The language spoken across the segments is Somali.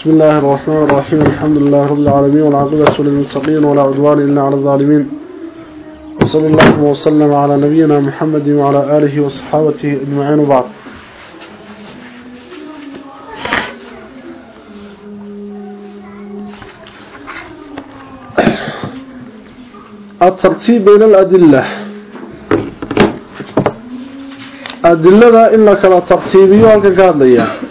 بسم الله الرحمن الرحيم الحمد لله رب العالمين والعاقبة للمتقين ولا عدوان إلا على الظالمين وصلى الله وسلم على نبينا محمد وعلى آله وصحابته أجمعين وبعض الترتيب بين الأدلة أدلة إنك لا ترتيبي وكذلك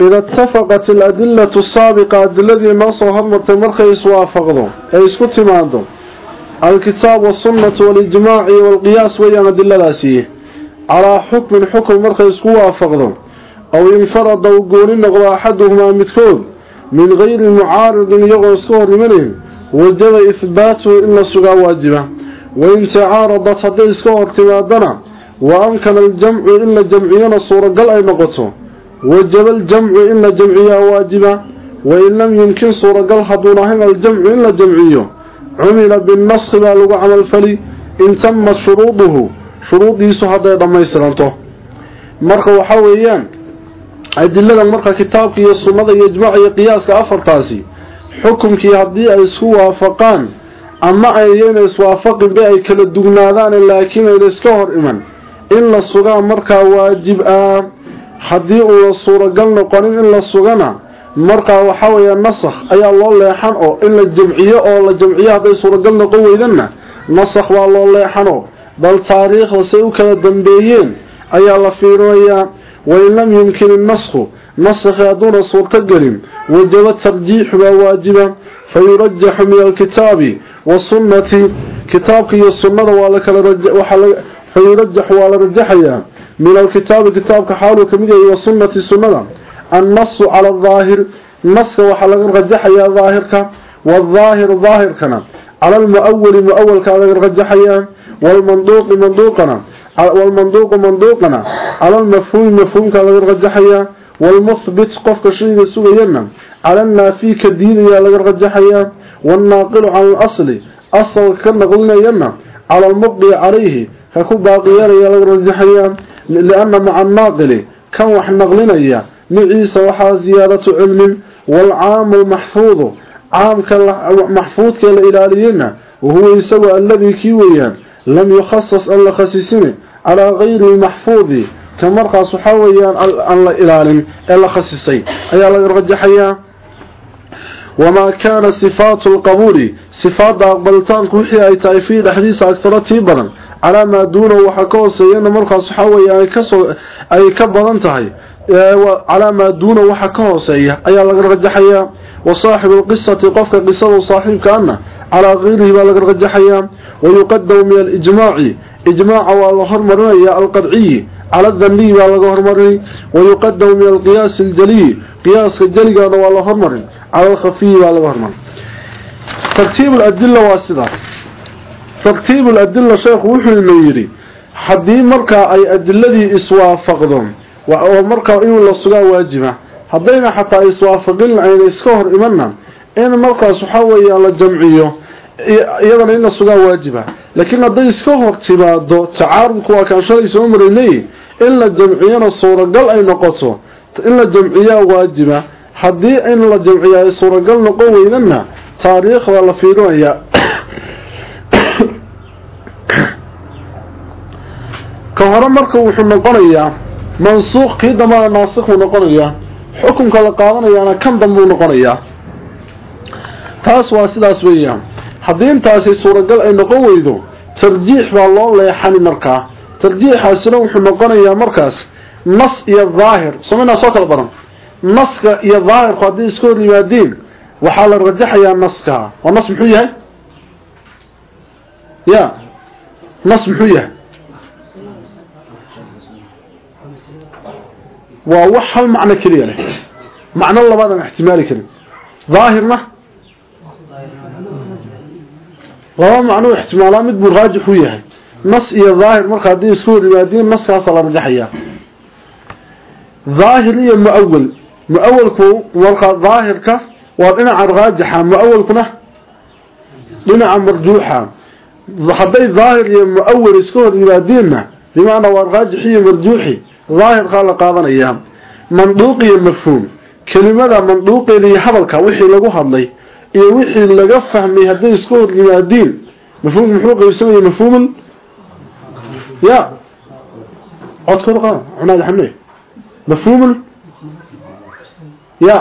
إذا اتفقت الأدلة السابقة الذي نصر هرمة مرخيس وافقضوا أي اسكت معهم الكتاب والسنة والإجماع والقياس ويان أدلة لاسيه على حكم حكم مرخيس وافقضوا أو انفرد وقول نقضى أحدهما متكون من غير معارض يغو سكور منهم وجب إثباته إلا سقا واجبة وإن تعارضت هذه سكور تمادنا وأمكن الجمع إلا جمعينا صورة قل أي نقطه وجب الجمع إلا جمعية واجبة وإن لم يمكن صورة قل حضونهم الجمع إلا جمعيه عمل بالنسخ بالغ عمل فلي إن تمت شروطه شروط يسو هذا لما يسرانته مرخ وحويان adilada marka kitaabka iyo sunnada iyo ijmaaca iyo qiyaaska afartaasi xukumkii haddii ay isku waafaqaan ama ayayna iswaafaqinba ay kala dugnaadaan laakiin ayna iska hor iman in la sugaa markaa waajib ah haddii uuna suuragal noqonin in la sugana markaa waxaa weeye nasakh ayaa loo leexan oo in la jamciyo oo la jamciyo hadday suuragal noqon weydanna nasakh waa loo leexano bal taariikhda say u kala dambeeyeen ayaa la fiirinayaa wain lam yumkin innasku nasakhi hadduuna suurtogelin wajaba tarjiixu baa waajiba fayurajaxu min alkitaabi wasunnati kitaabka iyo sunnada waa lakala fayurajaxu waa la rajaxayaa من الكتاب كتابك حاله كمية والسنة السنة. النص على الظاهر نص وحلق رجحيا ظاهرك والظاهر ظاهر كان على المؤول مؤول كان رجحيا والمنطوق منطوقنا والمنطوق منطوقنا على المفهوم مفهوم كان رجحيا والمثبت قفك شيء سوينا على النافي كدين يا رجحيا والناقل على الأصل. أصل كان قلنا ينا على المبقي عليه فكو باقيان يا رجحيا لأن مع الناقل كان وح نقلنا معيسى وحا زيادة علم والعام المحفوظ عام محفوظ كالإلاليين وهو يسوى الذي كيويا لم يخصص أن خسيسنه على غير المحفوظ كمرقى صحويا أن إلال إلا خسيسي أي الله يرجحيا وما كان صفات القبول صفات أقبلتان كوحي أي تأفيد حديث أكثر تيبرا calaa maa duuna waxa ka hooseeyana markaas waxaa weeye ay ka soo ay ka badan tahay. Calaa maa duuna waxa ka hooseeya ayaa laga rajaxayaa wa saaxibu lqisati qofka qisada saaxiibkaana calaa kayrihi baa laga rajaxayaa wayuqadamu min alijmaaci ijmaaca waa la hormarinaya alqadciyi cala adaniyi baa laga hormarin wayuqadamu min alqiyaasi aljaliyi qiyaaska jaligaana waa la hormarin cala alkhafiyi baa laga hormarin. Tartiib adila waa sidaa tartiib adila sheekhu wuxuu inuu yidhi haddii markaa ay adiladii iswaafaqdo oo markaa inuu la sugaa waajiba ah, haddayna xataa iswaafaqin ayna iska hor imanna in markaas waxaa weeyaa la jamciyo iyadana in la sugaa waajiba ah. laakiin hadday iska hor timaado tacaarudku waa kaan shalay soo maraynay in la jamciyana suuragal ay noqoto in la jamciyaa waajiba ah. haddii in la jamciyaa ay suuragal noqon weynana taariikhda la fiirinaya ka hore marka wuxuu noqonayaa mansuuq kii dambana naasikhuu noqonayaa xukunka la qaadanayaana kan dambuu noqonayaa. Taas waa sidaas weeyaan. Haddii intaasi suuragal ay noqon weydo tarjiix baa loo leexani markaa. Tarjiixaasina wuxuu noqonayaa markaas nas iyo daahir. Somaynaa soo kala baran. Naska iyo daahirku haddii iska hor yimaadeen waxaa la rajaxayaa naska. Oo nas muxuu yahay? Ya نص بحوية. ووحل معنى كريا معنى الله بعد احتمال كلي ظاهرنا لو معنى احتمالا مد مراجح وياه نص إيا ظاهر مرقى دين سوري وادين نص أصلا رجحيا ظاهر إيا مؤول. مؤولكو مرخا ظاهرك وإنع مؤول كنا؟ إنع مرجوحا hadday daahir iyo muawil iska hor yimaadiinna bimaana waa raajix iyo marjuuxi daahirkaa la qaadanayaa manduuq iyo mafhuum kelimada manduuqeeda iyo hadalka wixii lagu hadlay iyo wixii laga fahmay hadday iska hor yimaadiin mafhuum muxuu qaybsamaya mafhuuman ya codkorqa cunaad xamne mafhuuman ya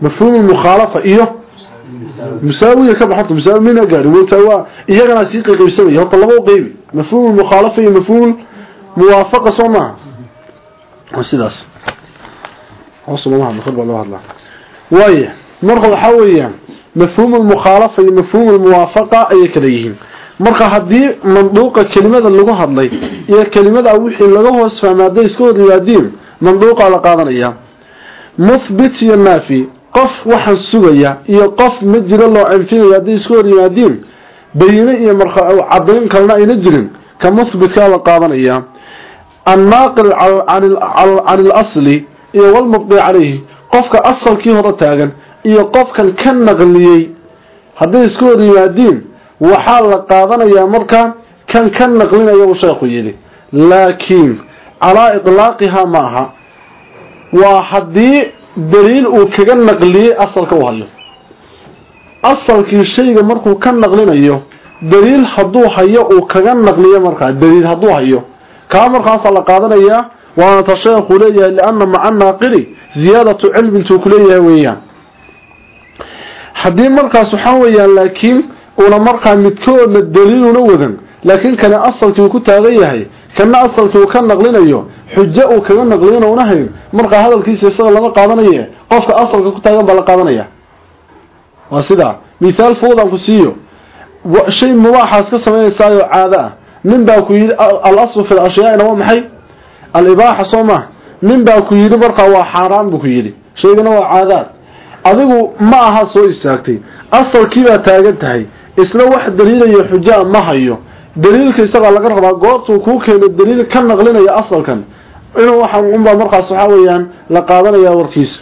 mafhuum mukhalafa iyo مساوية كما حطوا مساوي من أقاري وتوا إيه أنا سيقي قيبسوي هو طلبوا قيبي مفهوم المخالفة إيه مفهوم موافقة صنع وسيداس وصل الله بخرب الله الله وايه مرقى حويا مفهوم المخالفة إيه مفهوم الموافقة أي كليهم marka haddii manduuqa kelimada lagu hadlay iyo kelimada wixii laga hoos fahmaaday iska wada yimaadiin manduuqa la qaadanaya muthbit iyo naafi qof waxaan sugaya iyo qof ma jiro loo anfinaya hadday isku hor yimaadiin bayine iyo cadayn kalena ayna jirin ka muthbitkaa la qaadanaya. Annaaqil can ilasli iyo walmubqi calayhi qofka asalkii hore taagan iyo qofkan ka naqliyey hadday isku hor yimaadiin waxaa la qaadanayaa markaa kan ka naqlinaya uu sheekhu yidhi. Laakiin calaa iطlaaqihaa ma aha. Waa haddii daliil uu kaga naqliyey asalka u hayo. Asalkii shayga markuu ka naqlinayo daliil hadduu hayo uu kaga naqliyo markaa daliil hadduu hayo. Kaa markaasaa la qaadanayaa waana ta sheekhu leeyahay lianna maca naaqili ziyaadatu cilmi intuu ku leeyahay weeyaan. Haddii markaas waxaa weeyaan laakiin una markaa midkoodna daliiluna wadan laakiin kani asalkii uu ku taagan yahay kana asalkii uu ka naqlinayo xujo uu kaga naqliyana una hayn markaa hadalkiisa isaga lama qaadanaye qofka asalka ku taagan baa la qaadanaya. Waa sidaa mithaal fowdan ku siiyo. Shay mubaaxaas ka samaynaysaayoo caado ah. Nin baa ku yidhi alaslu fi lashyaa'ina waa maxay? Alibaaxa soo maha nin baa ku yidhi markaa waa xaaraan buu ku yidhi. Shaygana waa caadaad. Adigu ma aha soo istaagtay. Asalkiibaa taagan tahay. Isla wax daliilaya xujaa ma hayo daliilka isagaa laga rabaa goortuu kuu keeno daliil ka naqlinaya asalkan. Inuu waxaan unbaa markaas waxaa weeyaan la qaadanaya warkiisa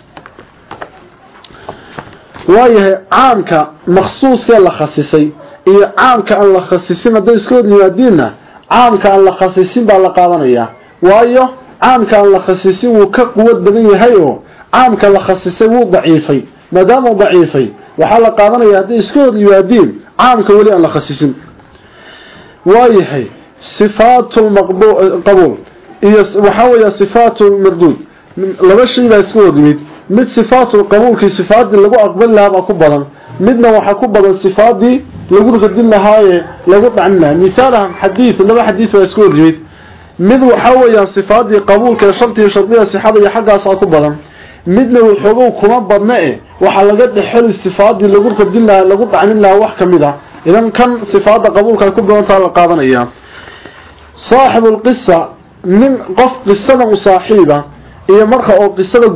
waayahay caamka maksuuskee la khasisay iyo caamka aan la khasisin hadday iska hor yimaadiinna caamka aan la khasisin baa la qaadanayaa waayo caamka aan la khasisin wuu ka quwad badan yahay oo caamka la khasisay wuu daciifay. Maadaama uu daciifay waxaa la qaadanaya hadday iska hor yimaadiin caamka weli aan la khasisin waayahay sifaatu qabuul. Iyo waxaa weeya sifaatu marduud. Laba shay baa iska hor yimid mid sifaatu qabuulkii sifaadii lagu aqbali lahaa baa ku badan. Midna waxaa ku badan sifaadii lagu radin lahaaye lagu dhacin lahaa. Mihaalahan xadiid laba xadiid baa iska hor yimid mid waxaa weeyaan sifaadii qabuulka ee shartii shardiga sixada iyo xaggaasaa ku badan midna waxoogow kuma badna e waxaa laga dhexeli sifaadii lagu radin lahaa lagu dhacnin lahaa wax ka mid a idan kan sifaada qabuulka ay ku badantaa la qaadanaya. Saaxibulqisa nin qof qisada u iyo marka oo qisada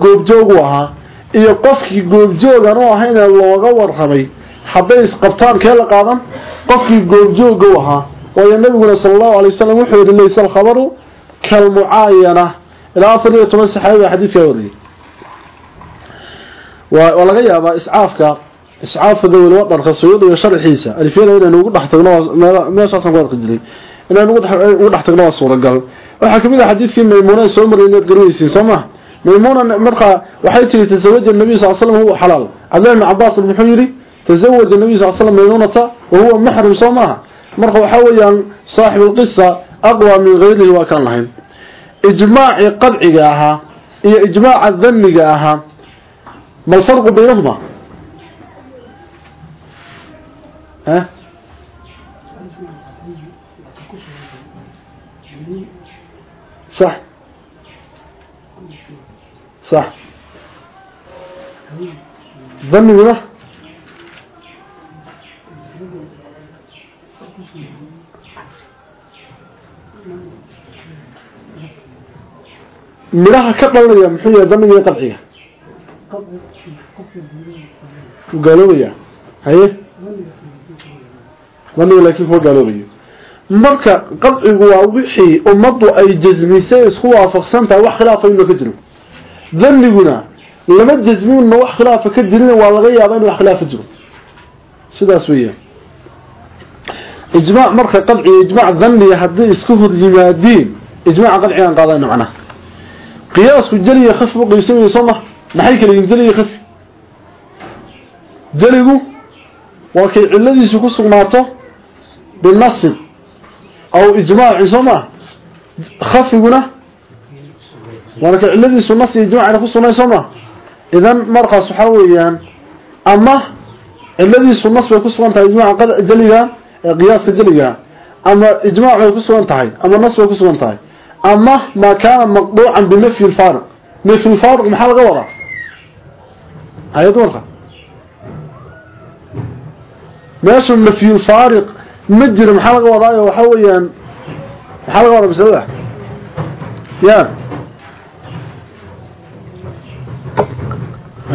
u ahaa iyo qofkii goobjoogan u ahayna looga warramay hadday isqabtaan kee la qaadan? Qofkii goobjooga u ahaa. Waayo nabiguna sala allahu alay wasalam wuxuu yidhi laysa alkhabaru kalmucaayana. Ilaa afar iyo toban saxaabi baa waa laga yaabaa iscaafka iscaafka dawil wadarka suyuud iyo sharxiisa alifiyada inaynu ugu dhex tagno meeshaasaan ku arki jiray. Inaynu ugu dhex tagno waa suuragal. Waxaa ka mid ah xadiidkii maymuuna soo maray inaad garanaysiin soo maha maymuuna markaa waxay tiri tasawaja nabiy sal slam huwa xalaal. Cabdillahi ibn cabaas muxuu yidhi tasawaja nabiy sal slam maymuunata wa huwa maxrim soo maaha marka waxaa weeyaan saaxib lqisa aqwa min gayrihi waa kaan lahayn. Ijmaacii qadciga ahaa iyo ijmaaca dhanniga ahaa ما الفرق بينهما؟ ها؟ صح. صح. ظني بنا مراها كقلنا يا محيي ظني قطعية. Gaaloobaya haye? Daniga laakiin kuwa gaaloobaya marka qadcigu waa wixii ummaddu ay jasmisay isku waafaqsan tahay wax khilaafa inuu ka jiro. Dhaniguna lama jasminna wax khilaafa ka jirin waa laga yaabaa in wax khilaafa jiro. Sidaas weeyaan. Ijmaac marka qadciga ijmaac dhaniga haddii isku hor yimaadiin ijmaaca qadcigaan qaadayna macnaha. Qiyaasku jali iyo khaf buu qaybsamaya soo ma maxay kala yihiin jali iyo khaf jaligu waa kay cilladiisu ku sugnaato binasib aw ijmaaci soo ma? Khafiguna waana kay cilladiisu nas iyo ijmaacina ku sugnay soo idan markaas waxaa weeyaan ama cilladiisu nas bay ku sugan tahay ijmaaca jaliga qiyaaska jaliga ama ijmaac bay ku sugan tahay ama nas bay ku sugan tahay ama ma kaana maqduucan binafyi lfaariq nafyi lfaariq maxaa laga wadaa? Hay'ad warka meesha nafyi lfaariq ma jira maxaa laga wadaayo waxaa weeyaan maxaa laga wadaa masalada? Ya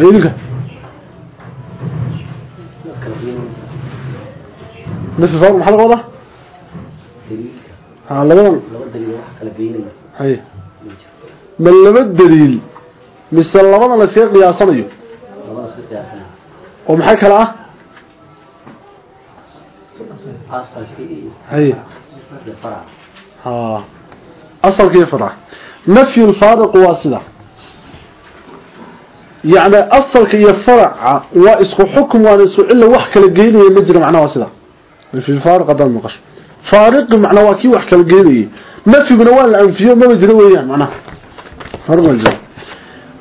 idinka nafyi faariq maxaa laga wadaa? Ha labadan hay ma laba daliil mise labadan la iskaga qiyaasanayo. Oo maxay kale ah asalkii farc nafy lfaariq waa sida. Yani asalka iyo faraca waa isku xukm waana isku cilla wax kala geynaya ma jira macnaa waa sida. Nafy faariq haddaan maqasho. Faariqi macnaa waa kii wax kala geynayay nafyiguna waa la anfiyo maba jiro weeyaan macnaha. Horma jiro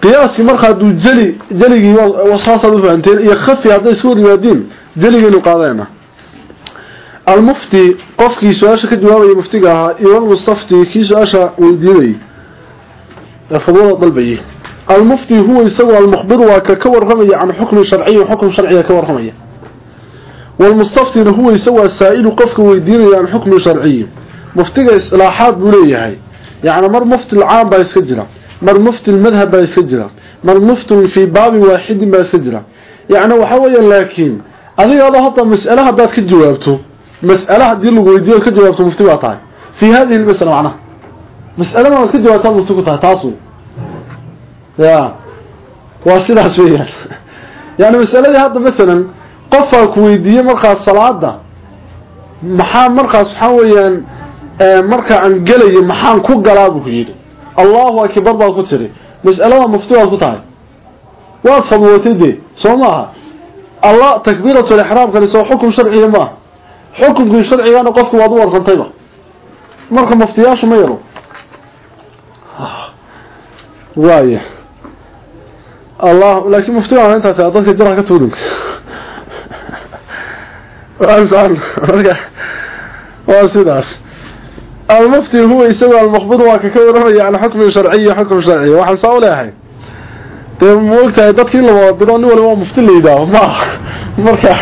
qiyaaskii marka hadduu jeli jeligii wasaasaad ufahanteen iyo khafi hadday isku المفتي قفكي سؤاشا كجوابي مفتقها إيوان مصطفتي كي سؤاشا ويديني فضول طلبيه المفتي هو يسوى المخبر وككور رمي عن حكم شرعي وحكم شرعي كور رمي والمستفتي هو يسوى السائل قفك ويديني عن حكم شرعي مفتي إصلاحات بوليه يعني مر مفتي العام بايسكجرة مر مفتي المذهب بايسكجرة مر مفتي في باب واحد بايسكجرة يعني وحويا لكن أذي هذا هذا مسألة هذا كجوابته مسألة دي اللي ويديني كجوابته مفتي وطاي في هذه المسألة معناها مسألة ما كجوابته مفتي وطاي تاسو يا واسيده شويه يعني مساله هذا مثلا قفا كويديه marka salaada maxaa markaas waxa weeyaan ee marka aan galayo maxaan ku galaa buu yiri Allahu akbar baa ku tiri mas'alada muftuha ku tahay waa fadwatide Soomaha Allah takbiratu al-ihram kan soo xukum sharci ma xukumku sharciga qofku wad warqantayba marka muftiyaashu ma yaro waaye الله لكن مفتوح انت تعطيك الجرح كتولك وانسان واسداس المفتي هو يسوي المخبر وككور يعني حكم شرعي حكم شرعي waxaan soo leeyahay teen moogtahay dadkii la wado nin walba mufti leeyahay ma marka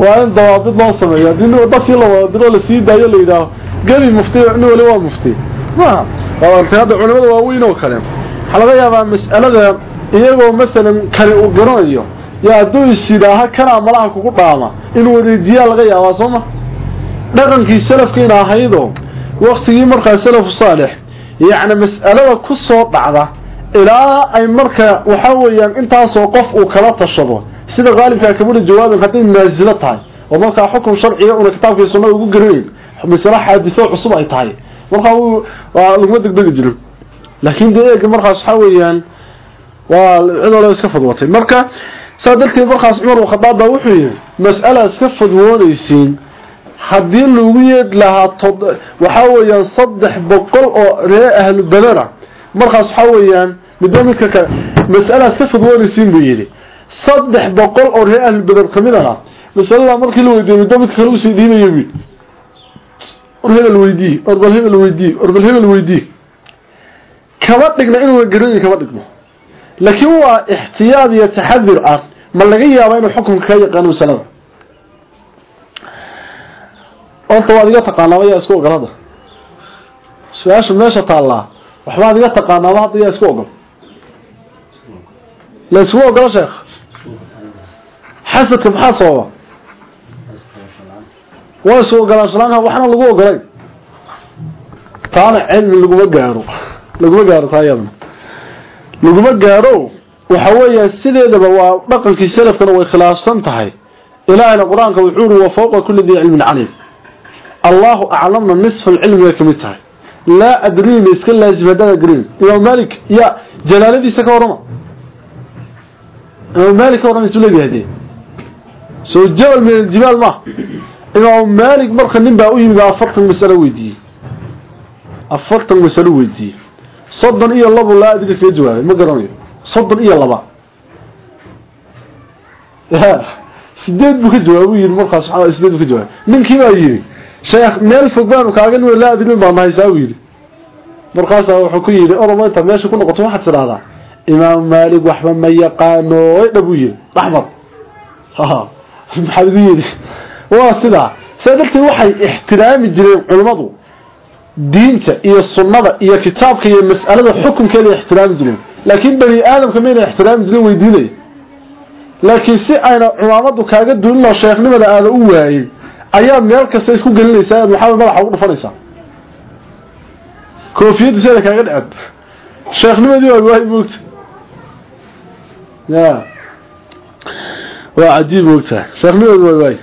waa in dawaabid loo sameeyo. Din dadkii la wado la sii daayo leeyahay gabi mufti nin walba mufti. Ma waa hada culimada waaweyn oo kale. Xalaga yaabaa mas'alada iyagoo masalan kale uu garanayo. Yaa hadduu isidaaha kana malaha kugu dhaama. In wareejiyaa laga yaabaa sooma dhaqankii salafkiina ahaydoo waktigii markaa salafu saalix yacni mas'alada ku soo dhacda ilaa ay marka waxa weeyaan intaasoo qof uu kala tashado sida qaalibkaa kamida jawaabin hadday naasilo tahay. Oo markaa xukun sharciga una kitaabkii sunnada ugu garanayn masale xaadiso cusub ay tahay. Markaa laguma degdegi jiro laakiin dee eega markaas waxaa weeyaan waa cidoo iska fadwatay marka saadalkii markaas Umar uu khadaab baa wuxuu yiri mas'ala iska fadwoonaysiin haddii lagu yeed lahaa waxa weeyaan 300 oo ree ahlu badana. Markaas waxa weeyaan midamika ka mas'ala iska fadwoonaysiin buu yiri 300 oo ree ahlu badar kamidana mas'ala markii la weydiiyay midamika kale uu sii dhiibayo wi orbal weydii orbal hebel weydii orbal hebel weydii kama dhigna inuu garanay kama dhigno laakiin waa ixtiyaad iyo taxadur ah ma laga yaabaa inuu xukunka ka yaqaan masalada. Orta waad iga taqaanaaba yaa isku ogolada su'aasha meesha taallaa waxbaad iga taqaanaaba hadda yaa isku ogol la isku xasadka maxaa sababa? Waa isu ogolaanshalaan waxna lagu ogolay. Taana cilmi laguma gaaro laguma gaaro taa iyadana laguma gaaro waxa weeyaan sideedaba waa dhaqankii salafkana way khilaafsan tahay. Ilaahayna qur'aanka wuxuu uri wa fawqa kulli dii cilmin caliim allahu aclamna nisfa alcilmiga ka mid tahay. Laa adrii ma iska laazim haddaad green imaam malik ya jalaaladiisa ka warrama. Imaam malik ka warrama isu leeyahay soo jabal min aljibaal ma. Imaam malik marka nin baa u yimid afartan mas'alo weydiiyey afartan mas'alo weydiiyey soddon iyo labo laa adri kaga jawaabay ma garanayo. Soddon iyo laba. Sideed buu ka jawaab yiri markaas waxa sideed buu ka jawaab ninkii baa yiri sheekh meel fog baan kaaga noo la adrin baan haysaa yiri markaas wuxuu ku yiri oroma inta meesha ku noqoto waxa tiraahdaa imaam maalik waxba ma yaqaano ay dhabu yiri ahmad ha maxaa ugu yiri waa sida sababtii waxay ixtiraami jireen culimadu diinta iyo sunnada iyo kitaabka iyo mas'alada xukunkeeda ixtiraami jireen. Laakiin bani aadamka ma inay ixtiraami jireen weydiinay laakiin si ayna cumaamadu kaaga duulino sheekhnimada aada u waayin ayaa meel kasta isku gelinaysaa aad madaxa ugu dhufanaysaa. Koofiyadda sida kaaga dhacad sheekhnimadii waa waay moogta. Ya وعجيب وقتها شغلوا الواي باي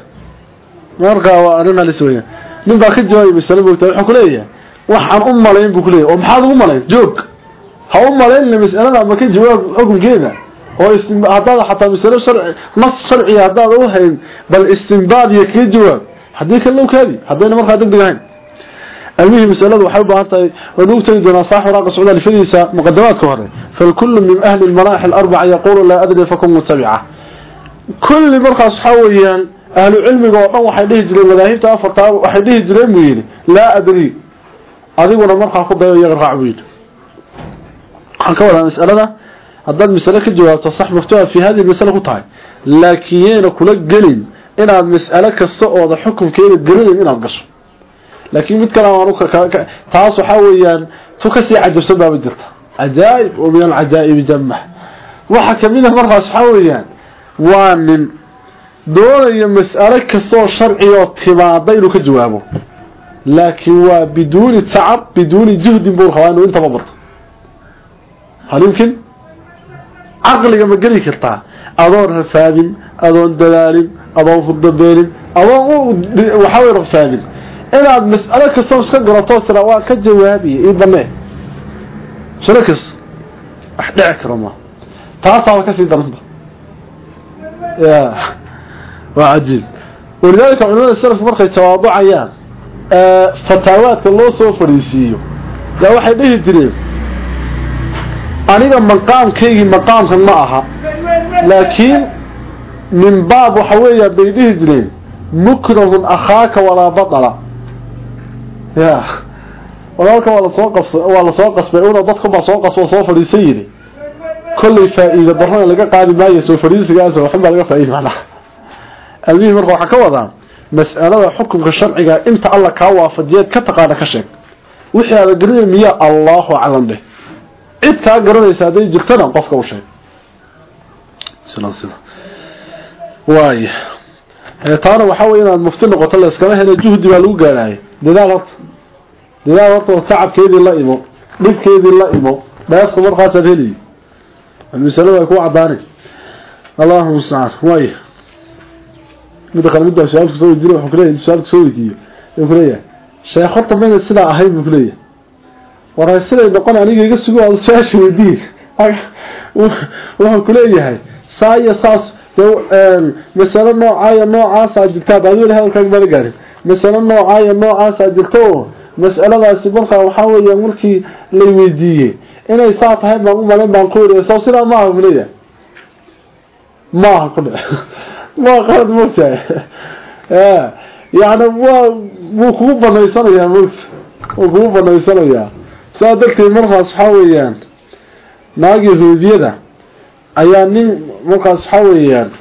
مرقى وأرنا لسوية من باكي جواي بسلم وقتها وحكولية وحان أم ملايين بكولية ومحاد أم ملايين جوك. ها أم ملايين لمس أنا لما كي جواي أقول كينا. وإستنبادة حتى مسلم شرع نص شرعي هذا روحين بل استنباد يكي جواي حديك اللو كابي حدينا مرقى دك بيهين المهم مسألة وحب أعطي ونوكتين دون صاحب راق سعودة لفريسة مقدمات كهرة فالكل من أهل المراحل الأربعة يقول لا أدري فكم متبعة. كل مرخص حويا أهل العلم قوضا وحي ليه جرين مذاهبتها فرطاب وحي ليه جرين لا أدري أذيقنا مرخص قد يغرق عبيد حكولا مسألة هذا المسألة كدوا تصح مفتوحة في هذه المسألة قطعي لكن كل قليل إن هذا المسألة كالسؤال حكم كيلي قليل إن هذا قصر لكن مد كلام عنك تاس حويا تكسي عجب سبب الدلتا عجائب ومن العجائب جمع وحكى منه مرخص حويا waa nin doonaya mas'alo kasta oo sharci oo timaada inuu ka jawaabo. Laakiin waa biduuni tacab biduuni juhd buu rabaa inuu inta barto. Hal caqliga ma geli kartaa. Adoon rafaadin adoon dalaalin adoon hurdabeelin adoon waxa way rafaadin. Inaad mas'alo kasta iska garato sira waa ka jawaabiye ii banee sharakas wax dhici karo ma. Taasaa ka sii daranba waa cajiib. Walidaalika culimada salafku markay tawaaducayaan fataawaadka loo soo fadhiisiiyo yaa waxay dhihi jireen aniga maqaamkaygii maqaamkan ma aha laakiin min baab waxa weeya bay dhihi jireen mukrahun akhaaka walaa badala ya. Walaalka waa la soo qasbay una dadka baa soo qasbo soo fadhiisan yiri kollay faa'iido darrada laga qaadi maayo soo fadhiisigaas waxba baa laga faa'iido macnaha almihi marka waxaa ka wadaa mas'alada xukunka sharciga inta alla kaa waafajiyeed ka taqaana ka sheeg. Wixii aada garanay miya allahu aclam dheh. Cid kaa garanaysa hadday jirtana qofka u sheeg. Waay. Taana waxaa wey inaad mufti noqoto la iskama helo juhdi baa lagu gaaraayo dadaal horta dadaal horta tacabkeedii la imo dhibkeedii la imo dheefka markaasaad heliyi ku mustacaan waay midda kale midda su'aalku soo weydiina wuxuu kuleeyahay su'aalku soo weydiiyo. Wuxuu kuleeyahay sheekh horta mayna sidaa ahayn buu kuleeyahay waray siday noqon aniga iga sugo aad su'aasha weydiin. Wuxuu kuleeyahay saa iyo saas masalo noocaayo noocaasaa jirta ad adiga hadalkaaga mala gaarin. Masalo noocaayo noocaasaa jirta oo mas'aladaasi markaa waxaa weeya markii lay weydiiyey. Inay saa tahay baan u malayn baan ku weriya soo sidaa maaha kuleeyahay maaha ku dhic waa qalad moogtahay yani waa wuu kugu banaysanayaa moogta wuu kugu banaysanayaa saa darteed markaas waxaa weeyaan naag yahuudiyada ayaa nin markaas waxaa weeyaan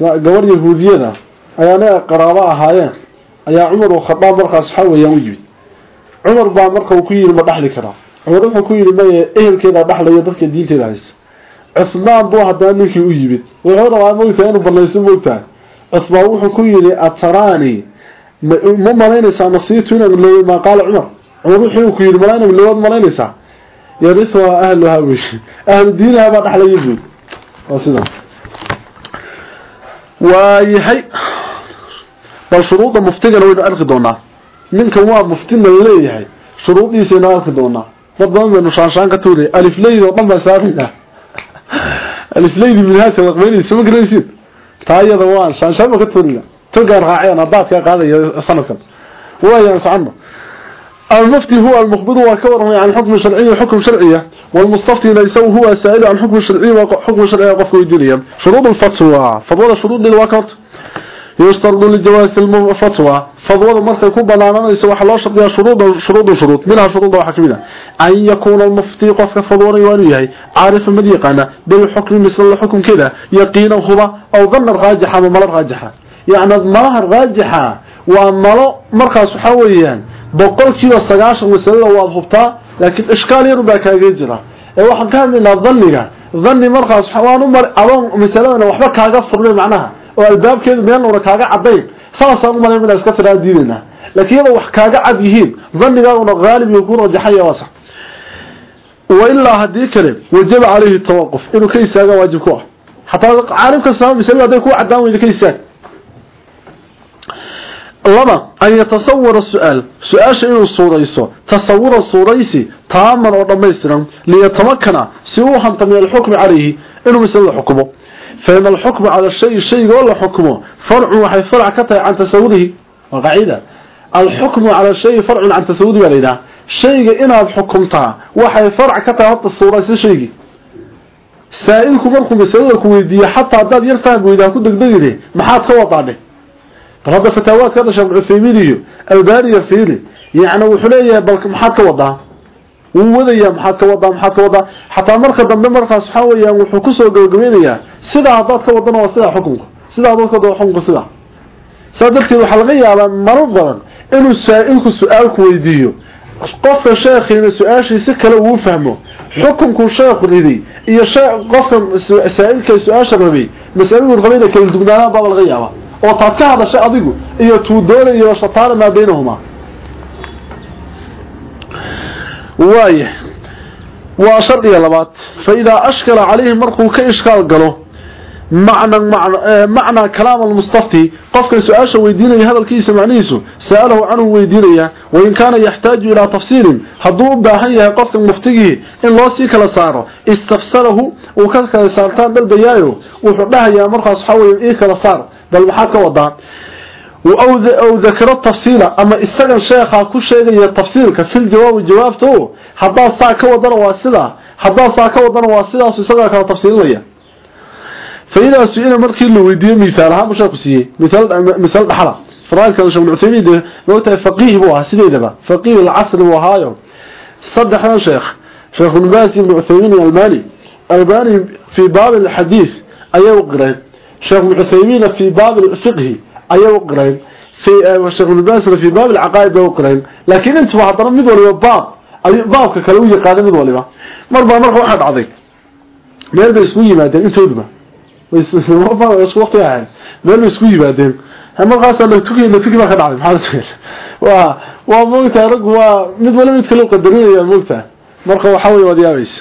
gabar yahuudiyada ayaa nin qaraabo ahaayeen. Ayaa cumar u khadaab markaas waxaa weeyaan u yimid عمر با مرق وكير ما دخل كرا عمر هو كير ما أهل كده دخل يا دكه ديلت هايس عثمان بو هدا نيكي أو ييبت و هو دابا ما يفهمو بلايسن موتا اصبعو هو كيري اتراني ما مالين سا نصيتو ان لو ما قال عمر عمر هو كير مالين لو ما مالين سا يرثوا أهل هاوش أهل دينها با دخل ييبت وصلنا وهي بشروط مفتجه لو ارخ دونها ninka waa mufti la leeyahay shuruudiisana arki doonaa dad badan baynu shaanshaan ka tuuray alif layd oo dhan baa saarina alif layd min haas waqbeeni soo garaysid taayada waan shaanshaan ka tuurina togan raacayna baad ka qaadayo sanadkan waayaan socno المفتي هو المخبر وكبر عن حكم شرعي وحكم شرعية والمستفتي ليس هو سائل عن حكم شرعي وحكم شرعي وقف ويدريا شروط الفتوى فضل شروط للوقت يشترط لجواز الفتوى فضوض مركي كو بلانانيس waxa loo shartiyaa shuruud shuruud shuruud minha shuruud waxa kamida ay yakuna al-mufti qofka fadwana yaani yahay aarif mid yaqana bil hukm misal hukm kida yaqinan huba aw dhanna raajiha ama mal raajiha yaani malaha raajiha waa malo markaas waxa weeyaan boqolkiiba 90 misal waa hubta laakiin ishkaal yar baa kaaga jira ee waxaan ka hadlaynaa dhanniga dhanni markaas waxa waan u mar adoon misalana waxba kaaga furmay macnaha oo albaabkeedu meenuuna kaaga cadayn saasaan umalayn inaan iska tiraa laakiin wax kaaga cad yihiin dhannigaaduna qaalib iyo kuuna rajaxaya waa sax wailaa haddii kale wajaba calayhi tawaquf inuu ka istaaga waajib ku ah. Hataa caalim kasta misali hadday ku cadaan weydo ka istaag laba an yatasawara su'aal. Su'aasha inuu suurayso tasawura suuraysi taaman oo dhammaystiran liyatamakana si uu hanta min alxukmi calayhi inuu misale la فإن الحكم على الشيء الشيء ولا حكمه. فرع وحي فرع كتا عن تسوره وقعيدة الحكم على الشيء فرع عن تسوره ولينا شيء إنها حكمتها وحي فرع كتا هات الصوريسي شيء. سائلكم مركم بسألكم ويدي حتى عداد يرفع وإذا كنت قدري محاد كوطاني هذا فتاوات كذا شيخ عثيمين الباني فيلي يعني وحلية بل maxaad ka wadaa uu wadaya maxaad ka wadaa maxaad ka wadaa. Xataa marka dambe markaas waxa weeyaan wuxuu ku soo gabagabeynaya sida hadaad ka wadana waa sida xukunka sida hadaad ka wadana xukunka sida. Sadartii waxa laga yaabaa marar badan inuu saa'ilku su'aal ku weydiiyo. Qofka sheekhiina su'aashiisa kale uu fahmo. Xukunku sheekhu riday iyo qofka saa'ilka su'aasha rabay mas'aladu rabayna kala laga yaabaa. Oo taad ka hadashay adigu iyo tuudoona iyo shataana maa baynahuma waaya waa shardiga labaad. Fa idaa ashkala calayhi markuu ka ishkaal galo macna eh, macna kalaam almustafti qofkan su'aasha weydiinaya hadalkiisa macnihiisu sa'alahu canhu weydiinaya wa in kaana yaxtaaju ilaa tafsiilin hadduu u baahan yahay qofkan muftigii in loo sii kala saaro istafsarahu uu ka kala saartaan dalbayaayo wuxuu dhahayaa markaas waxaa weeye ii kala saar bal maxaad ka wadaa? aw dakaro tafsiila ama isagan sheekha ku sheegaya tafsiilka fil jawaabi jawaabto hadaa saa ka wadana waa sida hadaa saa ka wadana waa sidaas isagaa kala tafsiilinaya fayda su'ila markii la weydiiyay misaal ahaan buu sheekhu siiyay misaal misaal dhaxala faraadkan sheekhu Uthaymeen noqtay faqih buu ahaa sideedaba faqih al-asr buu ahaayo saddexdan sheekh sheekhu Nubaas ibn Uthaymeen al-Mali al-Bani fi bab al-hadith ayaw qireen sheekhu Uthaymeen fi bab أيه وقرين في وشغل الباسل في باب العقائد وقرين لكن أنت وحضر من ولي باب baabka kale u yaqaan mid waliba marba marka waxa dhacday meel bay isku yimaadeen intoodba way isku waqti ahaan meel bay isku yimaadeen markaas la tukiyay la tukiyay ka dhacday maxaa sir waa waa moogta rag waa mid waliba mid kale u qadarinayaa moogta marka waxa way wadiyaabays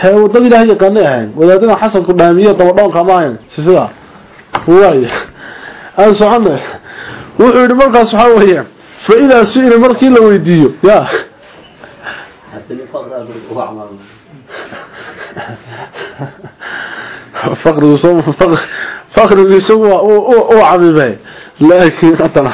ha wadada ilaahay yaqaan ahaan wadaadada xasan ku dhaamiyo dabadhoonka ma ahayn sidaa waay aan soconay. Wuxuu yidhi markaas waxaa weeye fa-idaa su'ila markii la weydiiyo. Ya fakrigu isagu u camimay laakiin haddana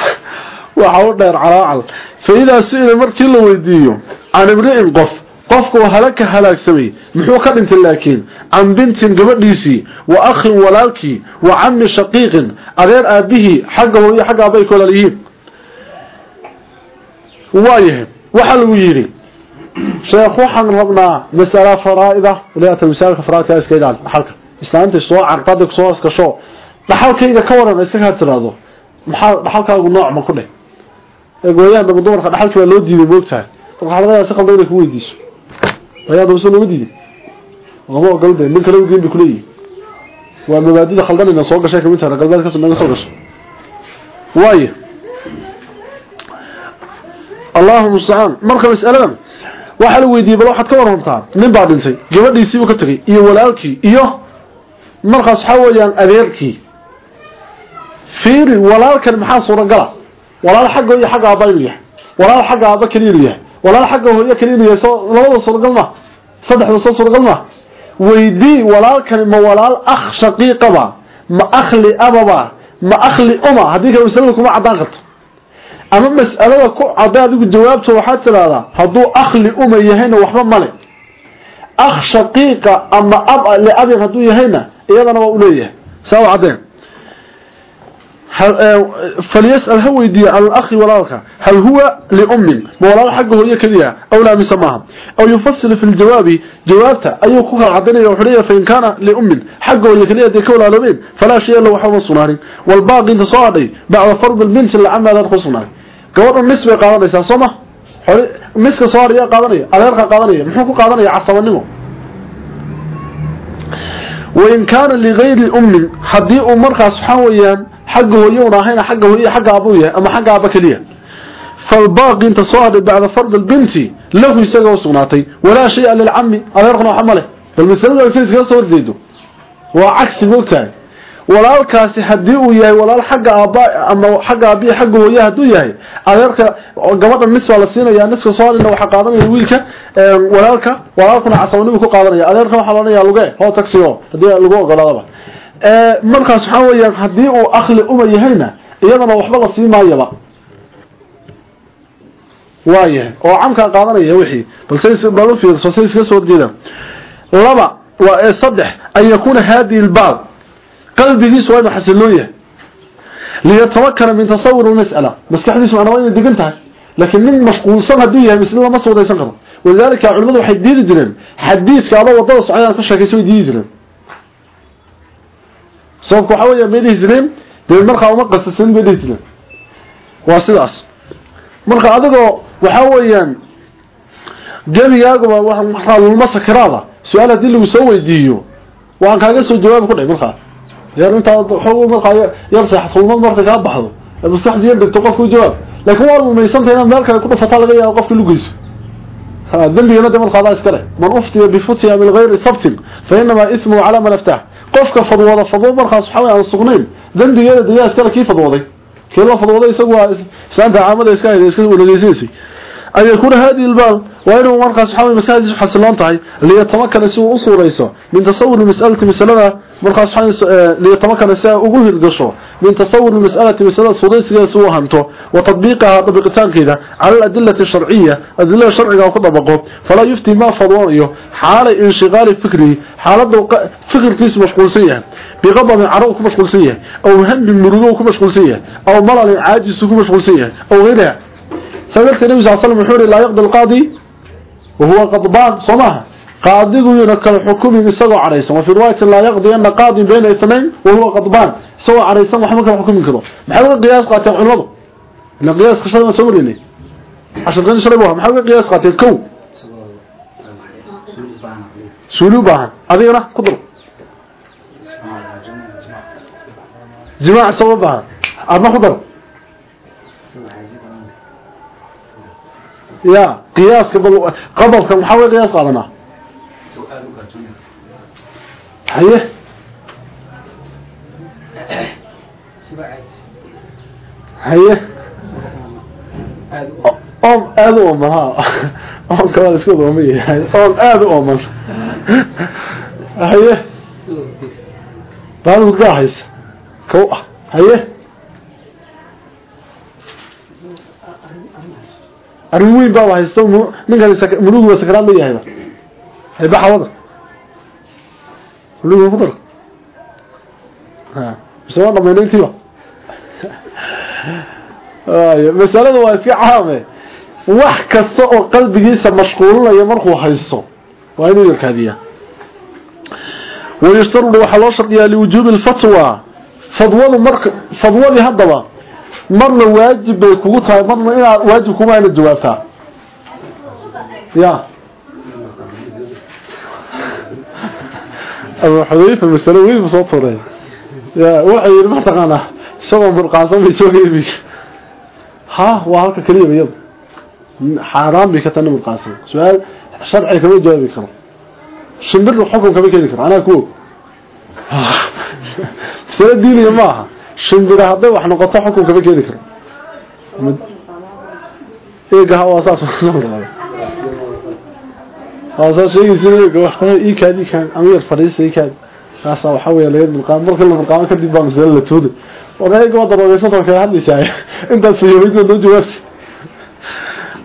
waxa u dheer calaacal fa idaa su'ila markii la weydiiyo can imri'in qof qofku halaka halaagsamay muxuu ka dhintay laakiin? Can bintin gabadhiisii wa akhin walaalkii wa cammi shaqiiqin adeer aabihii xagga hooyo xagga aabay ka walaalyihiin waayahay waxaa lagu yidhi sheekh waxaan rabnaa mas'ala faraa'ida waliyaata masaalka faraa'idka iska ilaal dhaxalka islaanta soo carqada soo iskasho. Dhaxalkayga ka waran isaga tiraado. Maxaa dhaxalkaagu nooc ma ku dheh? Eegoyaan dama dumarka dhaxalkii waa loo diiday moogtahay marka xaladaas ayaad uusan ugu diidin ooma ogolde nin kale ugeyn bay kuleeyihin waa mabaadida khaldan khaldanayna soo gashay ka mid tahay galbeed kaso naga soo gashay waayo. Allahuma mustacaan marka mas'aladan waxaa la weydiiyey bal waxaad ka warramtaa nin baa dhintay gabadhiisii gabadhiisiibuu ka tagay iyo walaalkii iyo markaas waxaa weeyaan adeerkii. Fiiri walaalkan maxaa suuragala? Walaal xaggo iyo xagga aabba yahay. Walaal xagga aabba keliya yahay walaal xagga hooyo kaliya soo labada suuragal ma saddexda soo suuragal ma? Weydii walaalkani ma walaal akh shaqiiqaba ma akhli ababa ma akhli uma haddii kale masalada kuma caddaan karto. Ama mas'alada ku cadda adigu jawaabta waxaad tidhaahdaa hadduu akhli uma yahayna waxba male akh shaqiiqa ama ab liabin hadduu yahayna iyadana waa u leeyahay. Saa u caddeen فليسأل هو يدي على الأخ والأخ هل هو لأم؟ مولا حقه هي كليها أو لا مسماها أو يفصل في الجواب جوابته. أي كوكا عدنية وحرية فإن كان لأم. حقه هي كليها دي كولا لبين فلا شيء له وحوى الصناري والباقي تصاعدي بعد فرض البنت اللي عمها ذات خصناري قوار النسبة قادنية ساسومة مسك صارية قادنية أغيرها قادنية محوكو قادنية عصوى النمو. وإن كان لغير الأم حدي أمرك سبحانه xagga hooyo udhaahayna xagga hooyo xagga aabuu yahay ama xagga aaba keliya. Falbaaqi inta soo hadhay bacda fard albinti lahu isaga u sugnaatay. Walaa shay-a lilcami adeerkuna waxa ma leh. Bal masaladu ay firiskaga soo horjeedo. Waa cagsi moogtahay walaalkaasi haddii uu yahay walaal xagga aabba ama xagga aabbiya xagga hooye hadduu yahay adeerka gabadha nis baa la siinaya niska soo hadhayna waxaa qaadanaya wiilka walaalka walaalkuna casabanibu ku qaadanaya. Adeerka waxaa loodhanaya lugee hoo lagu ogolaadaba ee markaas waxa weeyaan hadii uu akhli u yahayna iyadana waxba la siin maayaba waaye oo amkan qaadanaya wixii balse balu fiir soo sayska soo diida laba wa sadex ay yakuna hadi albal qalbigiisu waa inuu xasiloon ليتمكن من تصور المسألة بس كحد يسمع أنا وين دقنتها لكن من مفقول صنع ديها مثل الله مصر وديسان قرر ولذلك علماء حديد جرم حديث كعضاء وضاء السعيدان ka كيسوي diidi jireen diidi jireen sababka waxaa weeya may dhihi jireen dee markaa uma qasasanin bay dhihi jireen waa sidaas. Marka adigoo waxaa weeyaan gebigaaguba waxaa lulma sakiraada. Su'aal haddii lagu soo weydiiyo waan kaaga soo jawaabi ku dhahay markaa. Yar intaad xoog markaa yar seexatulmad marka kaa baxdo. Maskaxdii yar degto qofku jawaab. Laakiin waa rumaysanta inaad meel kale ku dhufataa laga yaabo qofka lugeyso dembigana de marka adaa iska leh. Man uftiya bifutya min gayri sabtin fa inamaa ismuhu man aftah qofka fadwooda fadwo markaas waxaa wey aan sugnayn dembigeeda dayaa iskale kii fadwooday kii la fadwooday isagu waa islaanta caamada iska iska wareegeysanaysay أن يكون هذه البال وإنه مرقى صحابي المساجد حسلان طهي ليتمكن سوء أصول رئيسه من تصور المسألة مسألة مرقى صحابي آه، ليتمكن سوء أقوله القشو من تصور المسألة مسألة صوريسية سوء همته وتطبيقها طبيقتان كذا على الأدلة الشرعية. الأدلة الشرعية وقضى بقوة فلا يفتي ما فضوانيه إيوه. حال انشغال فكري حال فكر كيس مشغولسية بغضب عروق مشغولسية أو هم بمرضوك مشغولسية أو ملل عاجز مشغولسية أو غيرها. سألت النبي صلى الله عليه وسلم وحوري لا يقضي القاضي وهو غضبان صمها قاضيه ينكى الحكم يسقو عريسا وفي رواية لا يقضي أن قاضي بين اثنين وهو غضبان. سوى عريسا وحمك الحكومي كذا محاول القياس قاتل علمه إن القياس قشرنا سوري لي عشان غير شربوها محاول القياس قاتل كو سلوبها. هذه راح قدره جماعة سوى بها أما يا قياس قبل قبل كم حاول قياس قالنا سؤال كاتوني هيه هيه أم آد أم ها أم كمان اسكت أمي أم آد أم هيه بانو جاهز كو هيه arrin weyn baa haysto ninkan mulugu waa sakaraad la yahayba haybaxa wada. Mulugu ku dar mise waa dhamaynayntiiba masalada waa iska caame. Wax kasta oo qalbigiisa mashquulinaya markuu haysto waa inuu yarkaadiyaa. Wayushtardu waxaa loo shardiyaa liwujuubi lfatwa fadwadu marka fadwadii haddaba marna waajib bay kugu tahay marna inaad waajib kuma ina jawaabtaa ya. Abu xudayfa masalo weyn soo turay ya waxay yidhi mataqaanaa isagoo murqaansan bay soo geebi ha waa halka keliya bayad xaaraan bay ka tani murqaansan su'aal sharci kama jawaabi karo. Shimbir xukun kama keeni karo. Anaa ku og masalo diiniya ma aha shimbira hadday wax noqoto xukun kama keeni karo. Eega waa saas waa saas sheegaysa eega waxa ii kaad ii kaad amir fariisay kaad. Kaasa waxa weeye laga mulqaan marka la mulqaan kadib baan soo la toodo odaayga wada roogaysan oo kala hadlaysaa intaas fiyoobid loo jawaabti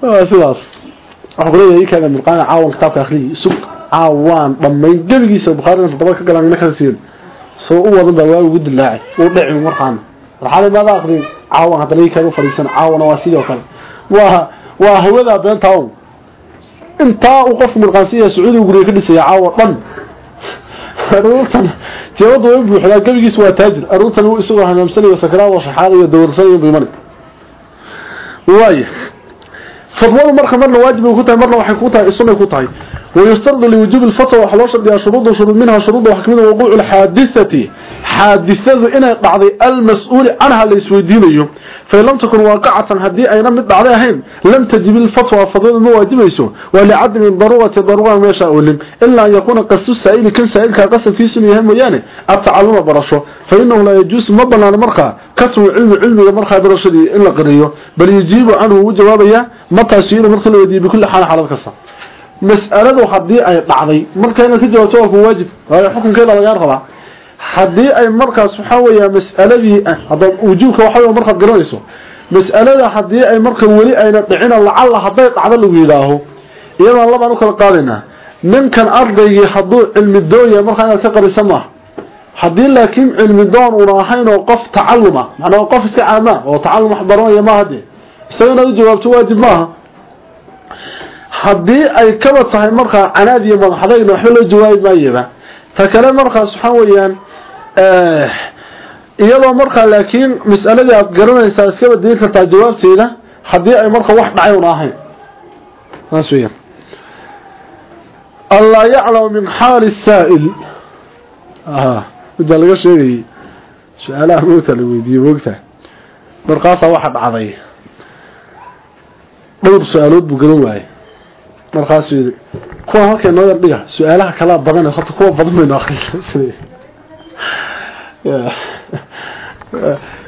waa sidaas. Waxa kale ii kaad mulqaan caawan kitaabka akhriyi. Suq caawaan dhammayn. Gabigiisa bukhaarina todoba ka galaan ka siin soo u wadan baa waa ugu dilaacay uu dhicin markaan. Waxaa maada akhriin caawan hadda u fariisan caawana waa sidoo kale. Waa waa hawada beenta oo inta uu qof mulqaansiya sacuudi guriga ka dhisay caawa dhan. Aruurtan jeebadu way buuxdaa gabigiis waa taajir. Aruurtan uu isagoo hanaamsanayo sakraad oo shaxaad iyo dowrsanayo biman waay fadwadu marka marna waajib ku tahay marna waxay ku tahay sunna ku tahay ويسترد لوجوب الفتوى وحلو شرط شروط شروط منها شروط وحكمنا وقوع الحادثة. حادثة إن بعض المسؤول عنها ليسويدينيه فإن لم تكن واقعة هدي أي نمت عليهم لم تجب الفتوى فضل المواجب يسو ولعدم ضرورة ضرورة ما يشاء لهم إلا أن يكون قصد السائل كل سائل كقصد في سنة ميانه التعلم برشه فإنه لا يجوز مبنى المرخى. كتب علم علم المرخى برشدي إلا قريه بل يجيب عنه وجوابيه متى سيئل مرخى الودي بكل حال حالة كسر مسألته حدي أي بعضي. مركا إنك إذا أتوقف واجب. هذا حكم كيلا لغير ربع حدي أي مركا سحاوية مسألة بيئة هذا وجوك وحاوية مركا قرائسه مسألة حدي أي مركا ولي أي نطعين لعل حدي تعدل بيلاه إذا الله بأنك لقالنا من كان أرضي حدو علم الدوية مركا إنك تقر السماء. حدي لكن علم الدوان وراحين وقف تعلمه. أنا وقف سعامه وتعلمه حبرانيا ما هدي استغلوا جوابت تواجب ماه haddii ay kaba tahay markaa canaad iyo madaxdayna waxba loo jawaabi maayaba ta kale markaas waxaa weeyaan iyadoo markaa laakiin mas'aladii aad garanaysaa iska badeli kartaa jawaabteeda haddii ay marka wax dhacay una ahayn. Saas weeyaan. Allaa yaclamu min xaali saa'il. Midbaa laga sheegayay su'aalaha moogta la weydiiye moogta markaasaa waxa dhacday. Dhowr su'aalood buu garan waayey markaas yiri kuwa halkay noo yar dhiga su-aalaha kala badan horta kuwa badan baynu akhriyaa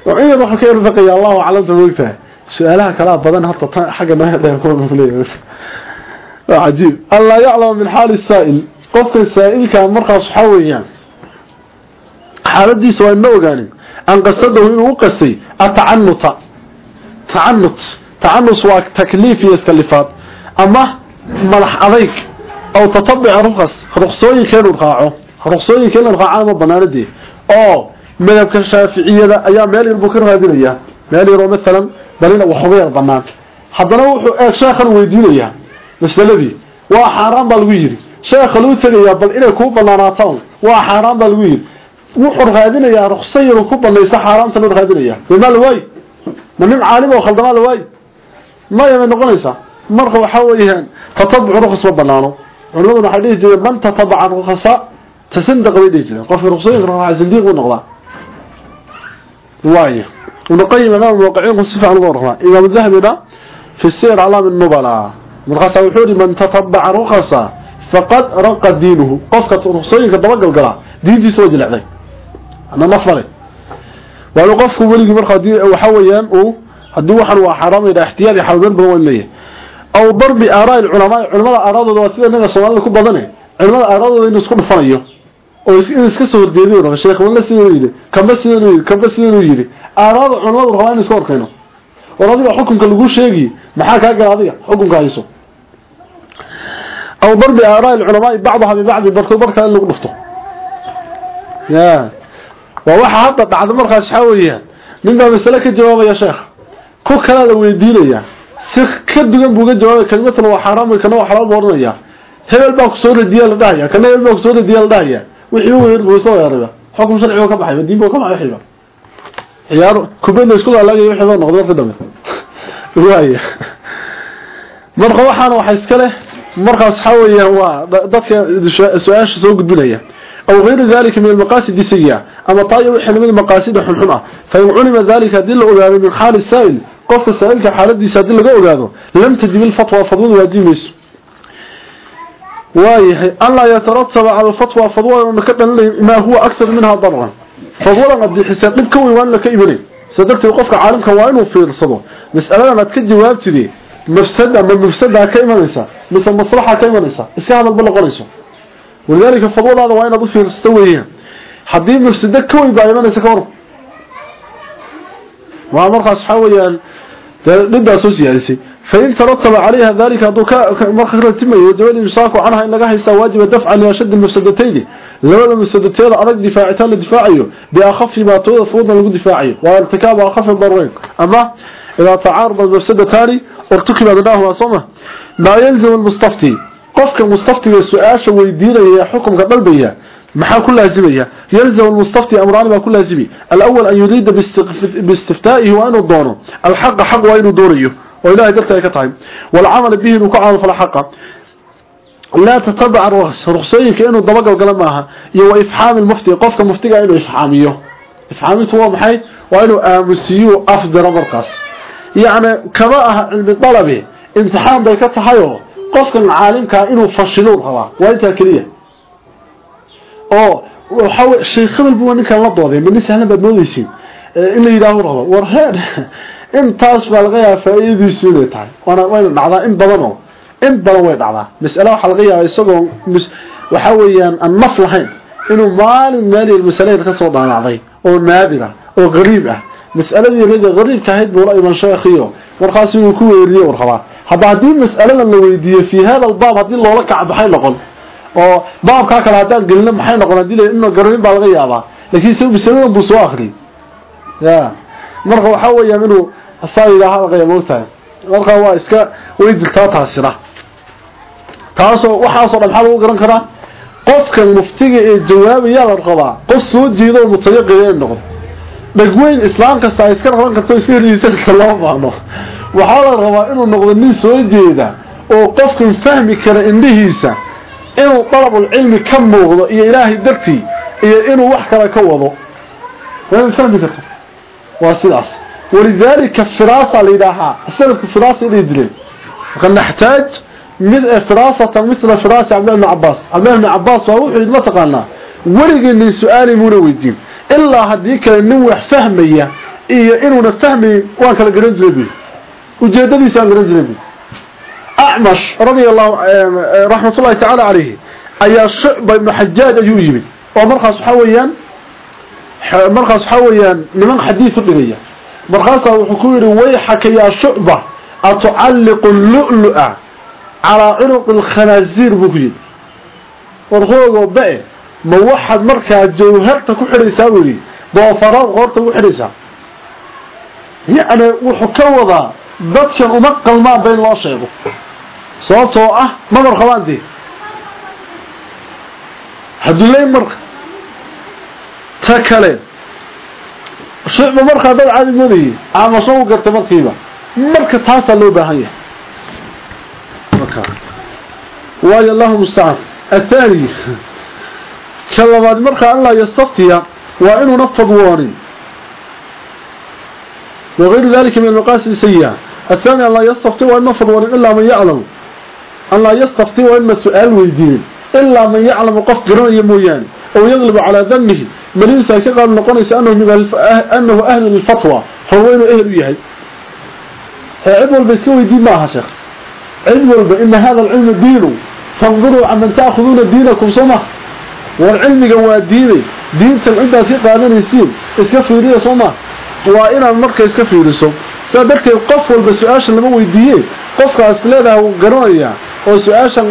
وعيد waxa ka yarfaqay Allah wa alam tabuugta su'aalaha kala badan horta xaga noo yar kuwa noo leeyahay عجيب الله يعلم من حال السائل قفك السائل كان مرخص حويا حالديس waa inoo ogaanin an qasadahu inuu qasay atacanut tacanut tacanus waa takliif iyo iskalifaad ama madax adayg oo tatabic ruqas ruqsooyinkeenu raaco ruqsooyinkeenu raaco ma banaanadii oo madhabka shaaficiyada ayaa meel buu ka raadinaya. Meel yar oo mesela balina wax uga yar banaan haddana wuxuu eeg sheekhan weydiinayaa masaladii waa xaaraan baa lagu yidhi. Sheekha luu tegayaa bal inay kuu banaanaataan waa xaaraan baa lagu yidhi. Wuxuu raadinayaa ruqso yar ku banaysa xaaraamta loo raadinaya ma la waayi ma nin caalim oo khaldamaa la waayi maya may noqonaysaa marka waxa weeyaan tatabuc rukhs ma banaano culimaduna waxay dhihi jireen man tatabaca rukhsa tasandiq bay dhihi jireen. Qofka rukhsooyinka waxaa sandiiq u noqdaa. Waayo ibn qayim imaam muwaqqiciinku si fiican uga warramaa imaam dahabina fi sir alaam nubala markaasa wuxuu yidhi man tatabaca rukhsa faqad raqa diinuhu. Qofka rukhsooyinka dabagalgala diintiisa waa jilecday ana nafale waa qofku weligii markaa waxaa weeyaan uu haddii waxan waa xaraam yidhaa ixtiyaad iyo xawilmad badan waa in leeyahay aw darbi aaraa'il culamaa culimada aaraadooda waa sida naga soomaalida ku badane culimada aaraadooda in isku dhufanayo oo in iska soo horjeediyo raba sheekh walla sidoo yidhi. Kamba sidoo yidhi. Kamba sidoo yidhi. Aaraada culimadu rabaa in iska horkayno war adiga xukunka lagu sheegi maxaa ka gala adiga? Xukunka hayso. Aw barbi aaraa culamaa bacdaha bi bacdi barkood barka in lagu dhufto. Yaa waa waxa hadda dhacda markaas waxa weeyaan ninbaa masale ka jawaabaya sheekh ku kala la weydiinaya si ka dugan buuga jawaabay kalmadana waa xaraam kana waa xalaal boornaya hebel baa ku soo radiya la dhahaya kana hebel baa ku soo radiya la dhahaya wixii uu yiri soo yaarada xukum sharci ka baxay diin buu ka baxay xiba ciyaar kubada isku laagay wixii soo noqdo marka dambe waay marka waxaan waxa iska leh markaas xawaya waa dadka su'aasha soo gudbinaya aw غير ذلك من المقاصد السيئة أما طاية وحنا من المقاصد حمحمة فإن علم ذلك دل أغاده من حال السائل قف السائل كحالة دي سادل أغاده لم تجب الفتوى فضول وجيمس وايه الله يترتب على الفتوى فضولا انك ما هو اكثر منها ضررا فضولا قد حساب دبك وان لك ابني صدقت وقفك عالمك waa inuu fiirsado mas'alada aad ka jawaabtidii mafsada ma mafsada ka imanaysa mise maslaxa ka imanaysa iska hadal ba noqonayso walidaalika fadwadaada waa inaad u fiirsato weeyaan haddii mafsado ka weyn baa imanaysa ka hor waa markaas waxaa weeyaan ضد يعني سياسي فإن ترتب عليها ذلك دوكا مرخص تم وجوال يساق عنها ان لغا هيسا دفع لأشد المفسدتين لولا المفسدتين ارق دفاعتان لدفاعيو بأخف ما توض فوضا لو دفاعيو وارتكاب أخف الضرين أما إذا تعارض المفسدتان ارتكب بداهما وصمة لا يلزم المستفتي. قفك المستفتي السؤال يدير حكم قبل بيه محا كل لازمية يلزم المستفتي أمران ما كل لازمي الأول أن يريد باستفتائه وأنه دونه الحق حق وأنه دوريه قلت لك كتعيم طيب. والعمل به نكعه فلا حق. لا تتبع الرخص رخصين كأنه الضبق وقلم معها. يو إفحام المفتي. قفك مفتي إنه إفحاميه إفحامته هو محي. وإنه آمسيه آه، أفضل مرقص يعني كما علم امتحان امتحان بيكتحيه قفك العالم كأنه فشلون هوا وإنت كليه oo waxaa sheekh hebel buu ninkan la dooday nin sahlan baad moodeysiin in la yidhaahu rabo war heer intaas baa laga yaaba faa'iidadiisu inay tahay. Waana wayna dhacdaa in badan oo in badan way dhacdaa. Mas'alo waxaa laga yaabaa isagoo waxa weeyaan aan naf lahayn inuu maalin meel mas'alada ka soo dhaanacday oo naadira oo qariib ah. Mas'aladii rida qariibka ahayd buu la iman sheekhiyo markaas inuu ku weeriyo war rabaa. Hadda haddii mas'aladan la weydiiyo fi hada albaab haddii loola kaca baxay noqon oo baabkaa kale haddaan gelino maxay noqon haddii la inuu garabin baa laga yaabaa. Laakiin isagu masaladan buu soo akhriyay ya. Marka waxaa weeyaan inuu yidhaaha laqaya moogtahay marka waa iska way jirtaa taasina. Taasoo waxaasoo dhan maxaa lagu garan karaa? Qofkan muftiga ee jawaabayaa la rabaa qof soo jeedo oo mutayaqida in noqdo dhagweyn islaam kasta iska raban karto iska karta lama baahno. Waxaa la rabaa inuu noqdo nin soo jeeda oo qofkan fahmi kara indhihiisa إن طلب العلم كم موضو إيا إلهي دركتي إيا إنو وحكا لكوضو وإن السلام بيكتب وصلاص ولذلك الفراصة لإلهها السلام كفراصة لإدلي وكان نحتاج فراسة مثل فراصة عبدالله بن عباس عبدالله بن عباس وهو حيث ما تقالنا ولق اللي سؤالي مروي الدين إلا هديك النوح فهمي إيا إنو نفهمي وانك لقرنزل بي وجدني سأقرنزل بي أعمش رضي الله آه، رحمة الله تعالى عليه. أي شعب بن حجاج أيو ومرخص حويا مرخص حويا لمن حديث الدنيا مرخص وحكوري ويحك يا شعبة أتعلق اللؤلؤة على عرق الخنازير بكين ورخوه بقى موحد مركز جوهرتك وحريسا ولي بوفران غور ugu xidhaysaa يعني wuxuu ka أمقل ما بين الله شعبه صوت آه ممر خوان دي. حد الله يمر تكالي شو ممر خوان دي عادي نوري عام صوه قرت مرقيبة مرك تاسا لو بهاية مركا وايا الله مستعف التاريخ كلا بعد مرقى الله يستفتي وانو نفق وارن وغير ذلك من المقاس السيئة. الثاني أن لا يستفتي وانو نفق وارن إلا من يعلم. أن لا يستفتي وإن سؤال ويدين إلا من يعلم قف قرن يمويان أو يغلب على ذنبه من ينسى كقال نقنس أنه. أنه أهل الفتوى فوين أهل يهي عدول بسوي دين معها شيخ؟ عدول بإن هذا العلم دين. فانظروا عمن تأخذون دينكم صمح والعلم جواد ديني دين تلعبها في قانون يسين اسكفوا لي صمح waa inaad marka iska fiiriso oo su-aashan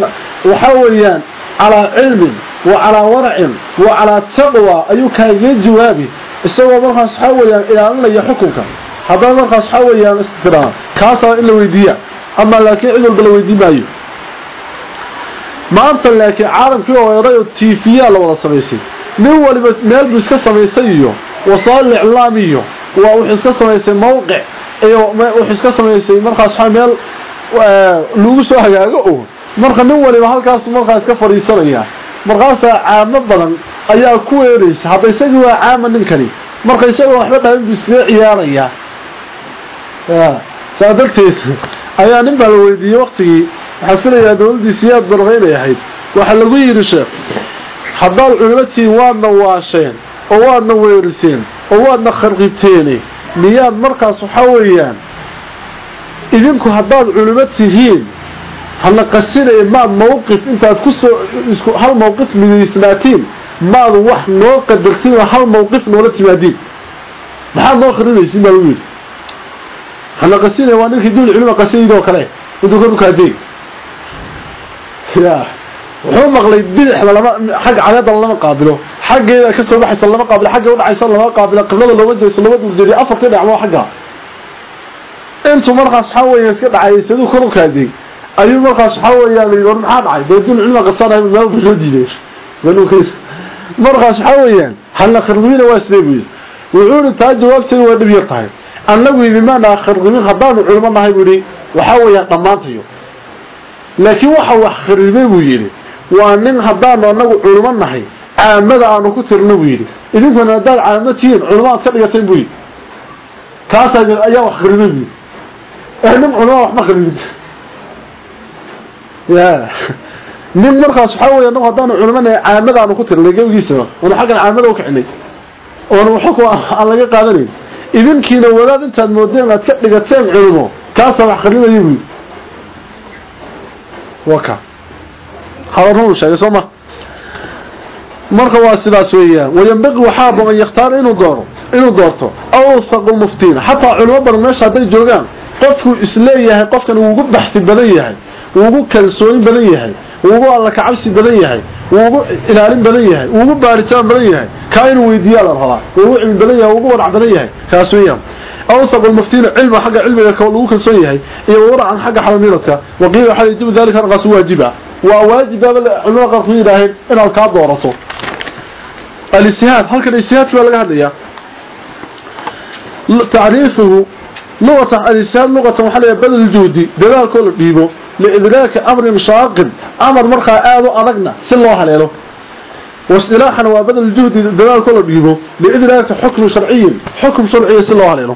waxaa weeyaan calaa cilmin wa calaa waracin wa calaa taqwa ayuu kaaga jawaabi isagoo markaas waxaa weeyaan ilaalinaya xukunka haddana markaas waxaa weeyaan istiraa kaasaa in la weydiiya ama laakiin cid walba la weydiin maayo maanta laakiin caalamkii oo eray oo tiifiyaa la wada samaysay nin waliba meel buu iska samaysay iyo wasaa'il iclaam iyo waa wuxuu iska samaysay mawqic iyo wuxuu iska samaysay markaas meel lagu soo hagaago oo marka nin waliba halkaas markaas ka fadhiisanaya. Markaas caamo badan ayaa ku weeraysa hadda isagii waa caama ninkani marka isagoo waxba dhahin buu iskaga ciyaaraya. Saa darteed ayaa nin baa la weydiiyey waktigii waxaa filayaa dowladdii siyaad barqaynay ahayd. Waxaa lagu yidhi sheekh haddaad culimatiin waadna waasheen oo waadna weeriseen oo waadna kharqibteene miyaad markaas waxaa weeyaan idinku haddaad culimo tihiin hana qasinaya maad mawqif intaad ku soo isku hal mawqif midaysnaatiin maad wax noo qadartiin hal mawqif noola timaadiin maxaad noo khrinaysin baa lagu yidhi? Hana qasinaya waa ninkii dul culima qasinayoo kale intuu ka dhukaadeeg ya soo baxaysa lama qaabilo xagga u dhacaysa lama qaabilo qiblada looma jeeso lama duljeediyo afartii dhacmo xagga intuu markaas waxaa weeyaan iska dhacay siduu kor u kaadiyey ayuu markaas waxaa weeyaan war maxaa dhacay dee dul cilma qabsanaya meel buu soo diiday banuukiisa markaas waxaa weeyaan halna khardimina waa sidee buu yidhi wuxuu yidhi taa jawaabteedu waa dhib yar tahay annagu yidhi maanaa khardimin haddaanu culimo nahay buu yidhi waxaa weeyaan dhammaantayo laakiin waxa wax kharibay buu yidhi waa nin haddaanu annagu culimo nahay caamada aanu ku tirno buu yidhi idinkuna haddaad caamo tihiin culimo aad ka dhigateen buu yidhi kaasaa ayaa wax kharibay buu yidhi nin culimo wax ma kharibin ya nin markaas waxaa weya anagu haddaanu culimo nahay caamada aanu ku tirnay gebigiisaba oonu xaggan caamada u kicinay oonu xukun aan laga qaadanayn idinkiina wadaad intaad moodeen aad ka dhigateen culimo kaasaa wax kharibaya buu yidhi waka habarun sheegay soo ma marka waa sidaas weeyaan wayanbaqi waxaa boqon yakhtaar inuu dooro inuu doorto awsaqu muftiina xataa culimo badan meesha hadday joogaan qofkuu isleeyahay qofkan uugu baxsi badan yahay uugu kalsooni badan yahay uugu alla kacabsi badan yahay uugu ilaalin badan yahay uugu baaritaan badan yahay kaa inuu weydiiyaa la rabaa uugu cilmi badan yahay uugu warac badan yahay kaas weeyaan أوثق المفتين علم حق علمك كونه كل شيء هي ورع عن حق حرمينك وقيل حال يجب ذلك رقص واجبا وواجب علماء قرطين راهب إن الكعب ورسول. الاجتهاد هل كان الاجتهاد في ولا هذا تعريفه لغة الاجتهاد لغة محلية بدل الجودي. دلال كل بيبو. لإدراك أمر مشاق. أمر مرقى آذو أرقنا. سل الله عليه واصطلاحا وبدل الجهد دلال كل بيبو. لإدراك حكم شرعي. حكم شرعي سل الله عليه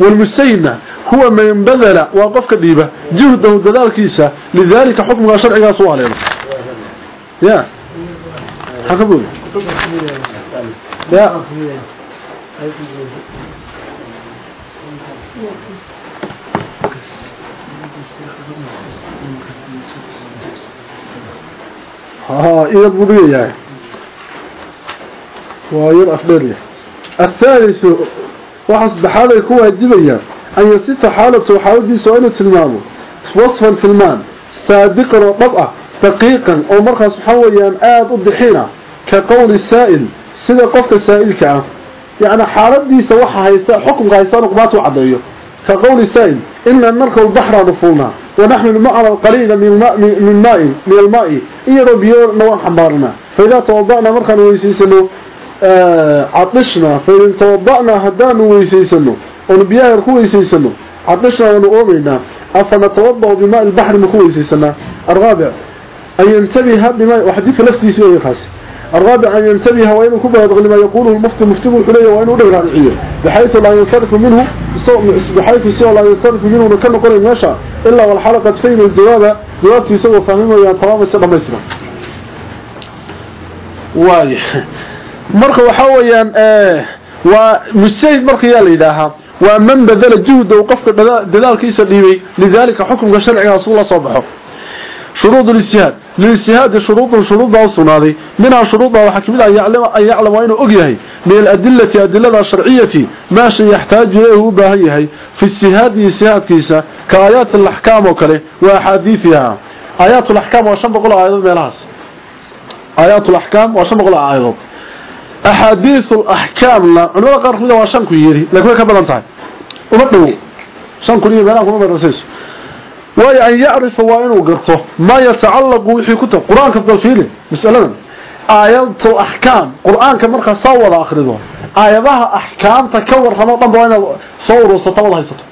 والمسينة هو من ينبذل وقف كذيبة جهده وذلك كيسة لذلك حكم شرعي سؤالين يا. حكموا يا. ها إيه الضبية يعني. ويرأف دلية الثالث وحسب حالة يكون الجبية أن يسيط حالة وحالة دي سؤال تلمامه. وصفا تلمان. صادقا وطبعا دقيقا. أو مرخص حويا آد الضحينة كقول السائل. سيدة قفك السائل كعام يعني حالة دي سوحها هيسا حكم غيسان وقباته عضيه كقول السائل. إن نركب البحر نفونا. ونحن الماء قليلا من الماء من من الماء. إن ربيو نوع حمارنا. فإذا توضأنا مرخا ويسيسنو. آه عطشنا فإذا توضأنا هدان ويسيسنو. ونبياه يركو ويسيسنو. عطشنا ونؤمنا أفنتوضأ بماء البحر مكو ويسيسنا. الرابع أن ينتبه بماء وحديث لفتي سوى يخاص الرابع أن ينتبه وإنه كبه لما يقوله المفتي مفتي حليه وإنه دغر عن العير بحيث لا ينصرف منه بحيث سوى لا ينصرف منه نكن قرن ماشى إلا والحلقة فين الجواب. جوابتي سوى فهمه يعني تمام السلام يسمع واي. marka waxa weeyaan ee waa mustahid marka yaa leedahay waa man badala juhda uu qofka dadaalkiisa dhibay lidalika xukunka sharciga soo la soo baxo شروط الاجتهاد للاجتهاد شروط شروط وصنادي منها شروط وحكمها يعلم أن يعلم أين أقيه من الأدلة أدلة الشرعية ما شيء يحتاج إليه باهيه في اجتهاد اجتهاد كيسة كآيات الأحكام وكله وأحاديثها آيات الأحكام وشنبق العائض ملاس آيات الأحكام وشنبق العائض أحاديث الأحكام لا أنا أقرأ خلينا وعشان كيري لكن كم بلانتها وبدو شان كيري بلان كم بلانتها أن يعرف وأن وقرته ما يتعلق في كتب. قرآن كفضل فيه مسألة. آيات الأحكام قرآن كمرخة صور آخر آخرده آياتها أحكام تكور خمطا بوين صور وسطو الله يسطو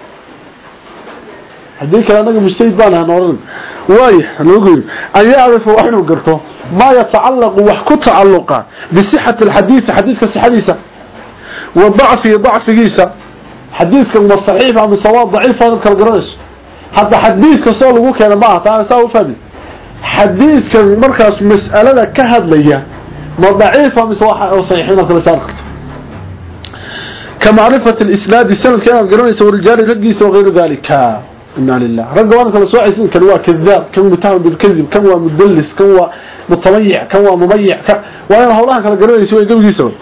هذيك أنا مجتهد بانا هنورن وايح نقول أن يعرف وأن وقرته. ما يتعلق وحكو تعلقا بصحة الحديث حديث حديثك يضعف جيسة. حديث حديثك مصحيف عم الصواب ضعيف هذا كالقرنش حتى حديثك كسول لغو أنا معه تعالى ساو فهمي. حديثك مركز مسألة كهد ليا. ما ضعيف عن الصحيحين هذا القرنش كمعرفة الإسناد السند كان القرنش والجاري رجيس وغير ذلك. إنا لله. رجل وأنا كان صاعس كان هو كذاب كان متهم بالكذب كان هو مدلس كان هو متميع كان هو مميع كان وأنا الله كان قرن يسوي قبل يسوي.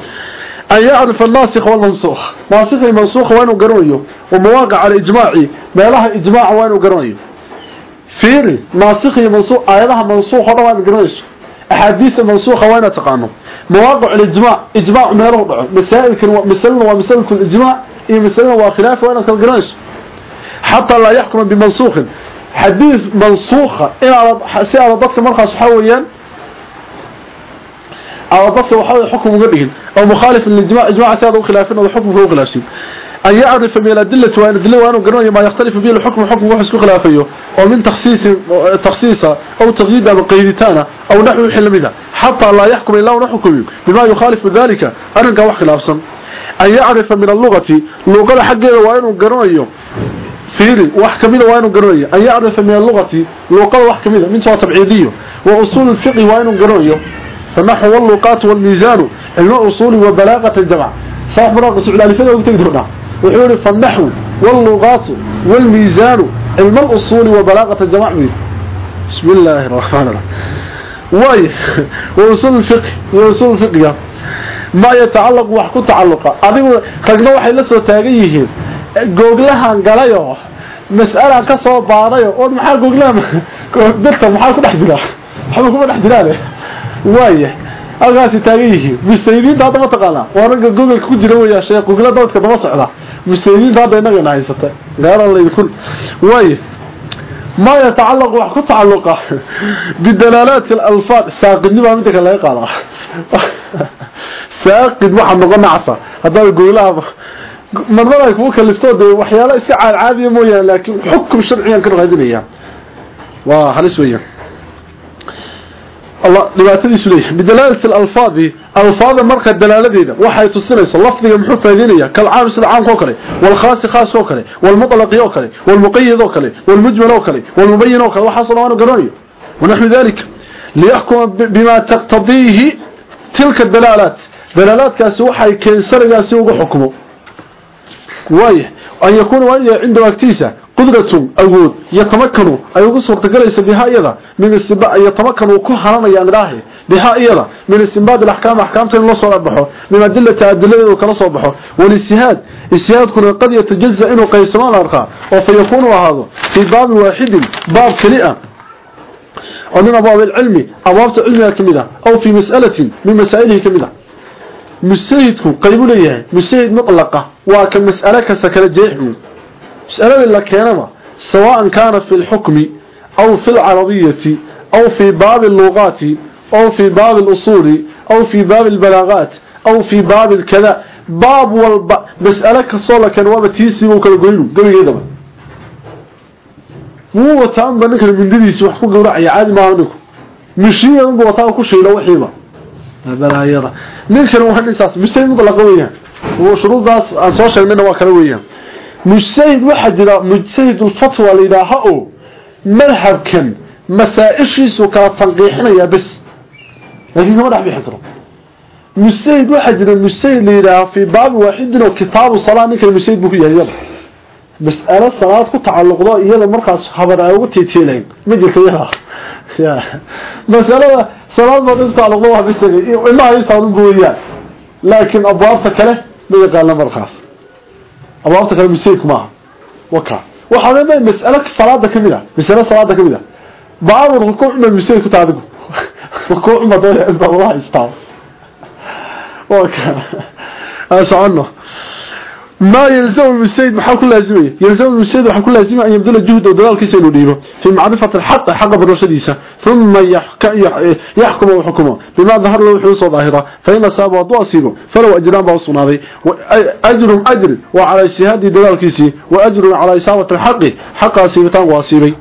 أن يعرف الناسخ والمنسوخ. ناسخ المنسوخ وانو قرنيه ومواقع على إجماعي ما لها إجماع وانو قرنيه فيري. ناسخ المنسوخ آياتها منسوخ وانو قرنيه أحاديث المنسوخة وأنا تقانه مواقع الإجماع إجماع ما له مسائل ومسلم ومسألة الإجماع إيه مسلم وخلافة وأنا كالقرنيه حتى لا يحكم بمنسوخ. حديث منسوخة إلى سيارة ضدك مرخص حويا. أو ضدك وحاول حكم مقرئين أو مخالف للإجماع إجماع سيادة وخلافين والحكم فهو خلافين أن يعرف من الأدلة وأن الأدلة وأنه قرنوا ما يختلف به الحكم حكم وحسك خلافيه ومن تخصيص تخصيصه أو تغييد بقيدتانه أو نحو حل منها. حتى لا يحكم إلا ونحكم بما يخالف ذلك. أرنك وخلافا أن يعرف من اللغة. اللغة حقه وأنه قرنوا فيري وحكمينه وأنه قرنوا أن يعرف من اللغة اللغة وحكمينه من سوى تبعيديه وأصول الفقه وأنه قرنوا فنحو واللقات والميزان علم أصول وبلاغة الجمع صاحب مراقص على الفقه وتقدرنا وحول فالنحو واللغات والميزان علم الأصول وبلاغة الجمع بسم الله الرحمن الرحيم واي وأصول الفقه وأصول الفقه ما يتعلق وحكو تعلق أديو خلقنا وحي لسو تاقيه قوغلها انقليو مسألة كسو باريو واد محا قوغلها دلتا محا كو دحجلا محا كو دحجلا وايه halkaasi taagan yihiin mustaydiinta hadda ma taqaanaa waa ragga gobolka ku jira weeyaa sheekh gogla dadka daba socda mustaydiinta hadda inaga na haysata gaara laydkul waaye ما يتعلق وحكو تعلقه بدلالات الألفاظ ساقد نبا مدك الله يقال ساقد واحد نقول عصا هذا يقول لها مرضى يكبوك وحيا وحيالا يسعى العادية مويا لكن حكم الشرعية كنو غادرية وحالي سوية الله لباتني سوية بدلالة الألفاظ ألفاظ مرقى الدلالة دينا وحي تصنيس اللفظي المحفة دينية كالعام سلعان كوكلي والخاص خاص كوكلي والمطلق يوكلي والمقيد وكلي والمجمل وكلي والمبين وكلي وحصل وانو قرانيو ونحن ذلك. ليحكم بما تقتضيه تلك الدلالات. دلالات كاسو حي كنسر كاسو حكمه. Way an yakun waliya inda waqtiisa قدرة أود يتمكنوا أي قصر تقليس بها إيضا من استنباء يتمكنوا كهرنا ينراهي بها إيضا من استنباء الأحكام أحكام تين الله الله من أدلة أدلة وكلا صبحه والاجتهاد اجتهاد كنا قد يتجزأ إنه قيسمان الأرقاء وفيكون هذا في باب واحد باب كلئة ومن أبواب العلم أبواب علمها كمدة أو في مسألة من مسائله كمدة مسيدكم قيبوا ليه؟ مسيد مطلقة وكمسألة كسكرة جيحمه مسألة إلا كانما سواء كان في الحكم أو في العربية أو في باب اللغات أو في باب الأصول أو في باب البلاغات أو في باب الكذا. باب والب... مسألة كصولة كان وابا تيسي وكالقوينو قبل يدبا مو وطعم بانك من ديسي وحكو قورعي عادي ما عنكم مشيه انبو وطعم كل شيء لو bala yada ninkan waa nisaas mujtahid mudlaqa weeyaan oo shuruudaas aan soo sheegnayna waa kala weeyaan. Mujtahid waxa jira mujtahid ulfatwa la yidhaaha oo madhabkan masaaishiisu kala tanqiixinayaa bas laakiin kama dhex bixin karo. Waxa jira mujtahid la yidhaaha fii baabi waaxidin oo kitaabu salaa ninkan mujtahid buu ku yahay iyada salaad ku tacalluqdo iyada markaas habar ay ugu tiitiilayn ma jirto masalada salaad baad intaa luqda wax bisagay ilmaha isaan u gooyaan. Laakiin abwaabta kale ma yaqaana markaas. Abwaabta kale misayk maaha waka. Waxaa leedahay mas'alo salaada ka mid ah. Mas'alo salaada ka mid ah. Baabu rukuuc ma misayk ku taadigu rukuuc ma doon isbaa walaha ما يلزم المسيد محل كل لازمية يلزم. المسيد محل كل لازمية أن يبذل الجهد ودلال كيسين وديبه في معرفة الحق حق بالرشديسة ثم يحكم وحكمه بما ظهر له حيوص ظاهرة فإن ساب وضوء أصيبه. فلو أجران بأصنا هذه أجر أجر. وعلى اجتهاد دلال كيسي وأجر على إصابة الحق. حق أصيبتان وأصيبي.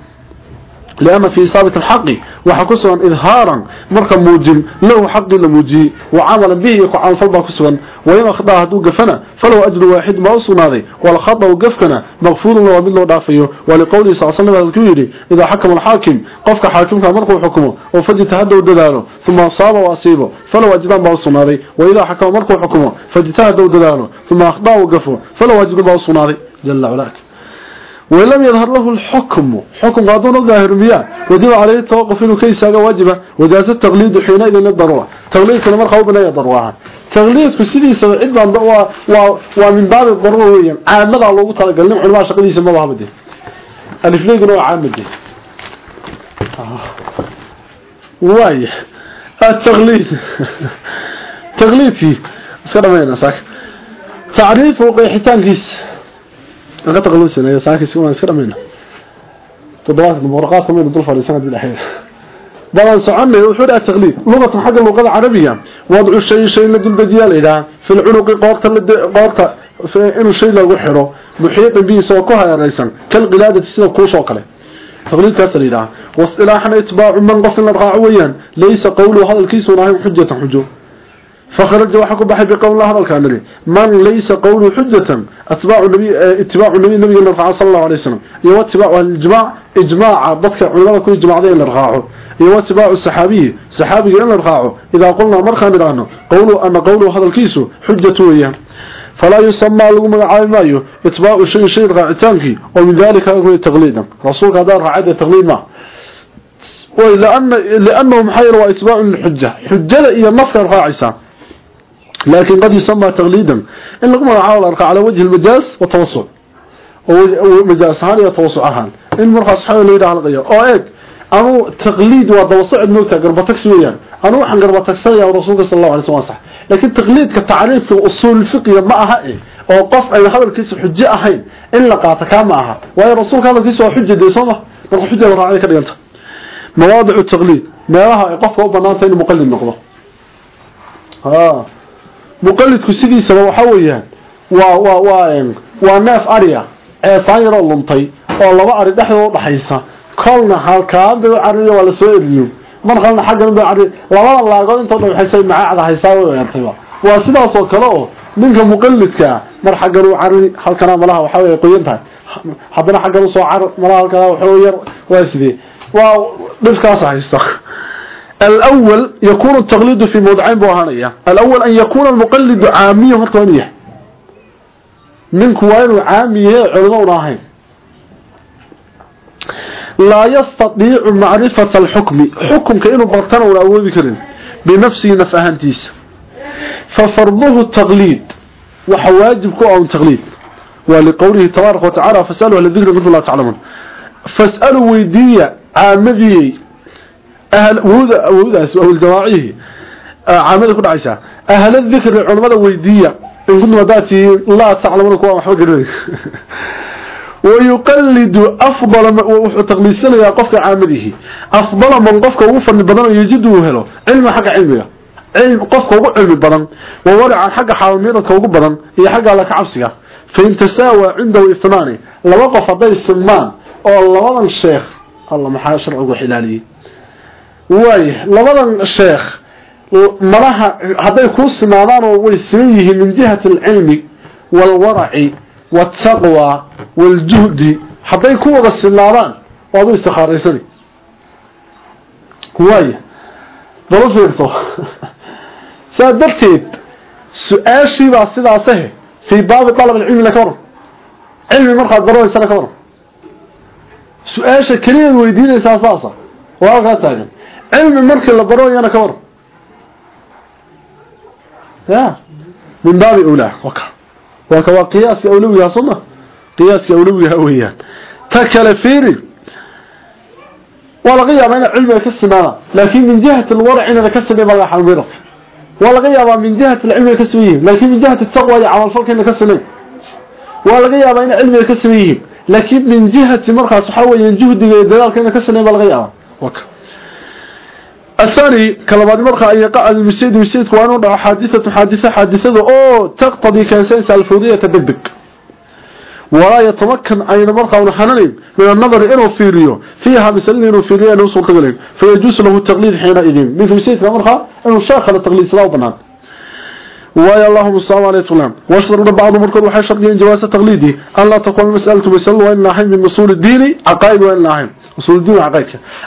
لأن في إصابة الحق. وحكسوا إظهارا. مركا موجم له حق لموجي. وعملا به يقعان فالبا كسوا وإن أخطأ هدو قفنا. فلو أجر واحد ما أصنا ذي. والخطأ وقفكنا. مغفور له ومن له دافيه ولقوله صلى الله عليه وسلم إذا حكم الحاكم. قفك حاكم فمركو حكمه وفجي تهدوا دلاله ثم أصاب وأصيبه. فلو أجر ما أصنا ذي. وإذا حكم مركو حكمه فجي تهدوا دلاله ثم أخطأ وقفه. فلو أجر ما أصنا ذي. جل علاك ولم يظهر له الحكم. حكم قادون الظاهر بيان وجب عليه التوقف إنه كيسا واجبة. وجاز التغليد حينئذ للضروة تغليد سلمان خوف بنا يضروها تغليد كسيدي سبعيد ومن باب الضرورة عامل على الله تعالى قال لهم علماء شقدي سمى الله بدي. ألف ليق نوع عامل دي واي. التغليد تغليد فيه اسكرا مينا ساك تعريف وقيحتان كيس laga taqaluus sameeyo saakis uu aan sir amina todobaad warqaad kamid dul fariisan dad dhaxay balan soconay wuxuu dhaaf taqliid luqada xagga luqada carabiga wadcu shay shay la dul dajiyaleeda fil unuqi qoorta la qoorta in shay lagu xiro buxiiq biisoo ku hareeraysan kal qilaadada sida ku soo kale تقليد كاسريدا واصطلاحنا اتباع من قفل الرعويا ليس قوله هذا الكيس ولا حجة حجه فخرج وحكم بحي بقول الله هذا الكامل من ليس قوله حجة أتباع النبي اتباع النبي النبي صلى الله عليه وسلم. يو اتباع الجماع إجماع ضدك علماء كل جماعتين الرخاعه يو اتباع الصحابي صحابي ان الرخاعه إذا قلنا مرخا نرانه قولوا ان قوله هذا الكيس حجة ويا فلا يسمى لهم عالمايو اتباع شيء شيء رعتانكي ومن ذلك هو تقليدا رسولك هذا رعاده تقليد ما. ولأن لأنهم حيروا إتباع الحجة. حجة إلى النصر الراعسة لكن قد يسمى تغليدا. إن لكم العاول على وجه المجاز والتوسع ومجاز هاني والتوسع هان إن مرخص حاول ليدا على غير أو إيك أنو تغليد وتوسع الموتى قربتك سويا أنو حن قربتك سويا ورسولك صلى الله عليه وسلم لكن تغليد كتعريف في أصول الفقه معها إيه kiisu xujo ahayn in la qaato ka ma aha way rasuulka hadal kiisu xujo deesoma marka xujo la raacay ka dhiganta mawaadic taqlid meelaha ay qofka u banaantay inuu muqallid noqdo ha muqallidku sidiisaba waxa weeyaan waa waa waa waa neef ariya ee saayiro luntay oo laba ari dhexdooda dhaxaysa. Kolna halkaan bay ariyo wala soo eriyo markalna xaggan bay ari labada laagood inta dhaxaysay macaacda haysaa way yartayba waa sidaas oo kale oo ninka muqallidka mar xaggan uu ari halkana malaha waxa way qoyan tahay. Haddana xaggan uu soo car malaha halkana waxa yar waa sidii waa dhibkaas haysta الأول يكون التقليد في موضعين بوهانية. الأول أن يكون المقلد عامية مركوانية من كوين عامية علماء راهين لا يستطيع معرفة الحكم. حكم كأنه برتنا ولا أول بكرين بنفسه نفهانتيس ففرضه التقليد وحواجب كو التقليد. ولقوله تبارك وتعالى فاسألوا الذكر مثل الله تعلمون. فاسألوا ويدية عامدي أهل وهذا وهذا أو الجواعيه عامل كل عيسى أهل الذكر العلماء ويدية إن كنتم ذاتي لا تعلمون كوا محمد قريب ويقلد أفضل تقليد سنة يا قفك عامله أفضل من قفك وفن بدن يجده هلو علم حق علمه علم قفك وقو علم بدن وورع حق حاومينك وقو بدن هي حق لك عبسك فإن تساوى عنده إثنان لو وقف ضي السمان أو الله من الشيخ الله محا شرعه waay labadan sheekh malaha hadday ku simaadaan oo way siman yihiin min jihati alcilmi walwaraci waltaqwa waljuhdi hadday ku wada simaadaan waad u istikhaaraysani waay bal u fiirto. Saa darteed su'aashiibaa sidaasahe fii baabi dalab alcilmina ka waran cilmi markaad baranaysana ka waran su'aasha keliyaad weydiinaysaa saasa. Waa halkaa taagan. علم مركي لبرو يانا كبر. ها؟ من باب أولى. وكا وكا وقياس اولوي يا قياس اولوي هويان تكل فيري. ولا غيابا أنا علم كسبانا لكن من جهة الورع أنا كسبي بلا حميره ولا غيابا من جهة العلم كسبيه لكن من جهة التقوى على الفرق أنا كسبي ولا غيابا أنا علم كسبيه لكن من جهة مرخص حوي جهدي دلالك أنا كسبي بلا غياب وكا الثاني كلمات مرخى أن يقع المسيد مسيد وأنه حادثة حادثة حادثة أو تقتضي كنسانس الفوضية تدبك ولا يتمكن أين مرخى ونحنين من النظر إنه فيريو فيها مثل إنه فيريو أنه وصل تقليل فيجوز له التقليد حينئذ. مثل مسيد مرخى أنه شاخل التقليد سلاو بنان ويا اللهم السلام عليه وسلم واشترط بعض مركب وحي شرطين جواز تقليدي. أن لا تكون مسألة مسألة وإن ناحين من أصول الدين عقائد وإن ناحين أصول الدين عقائد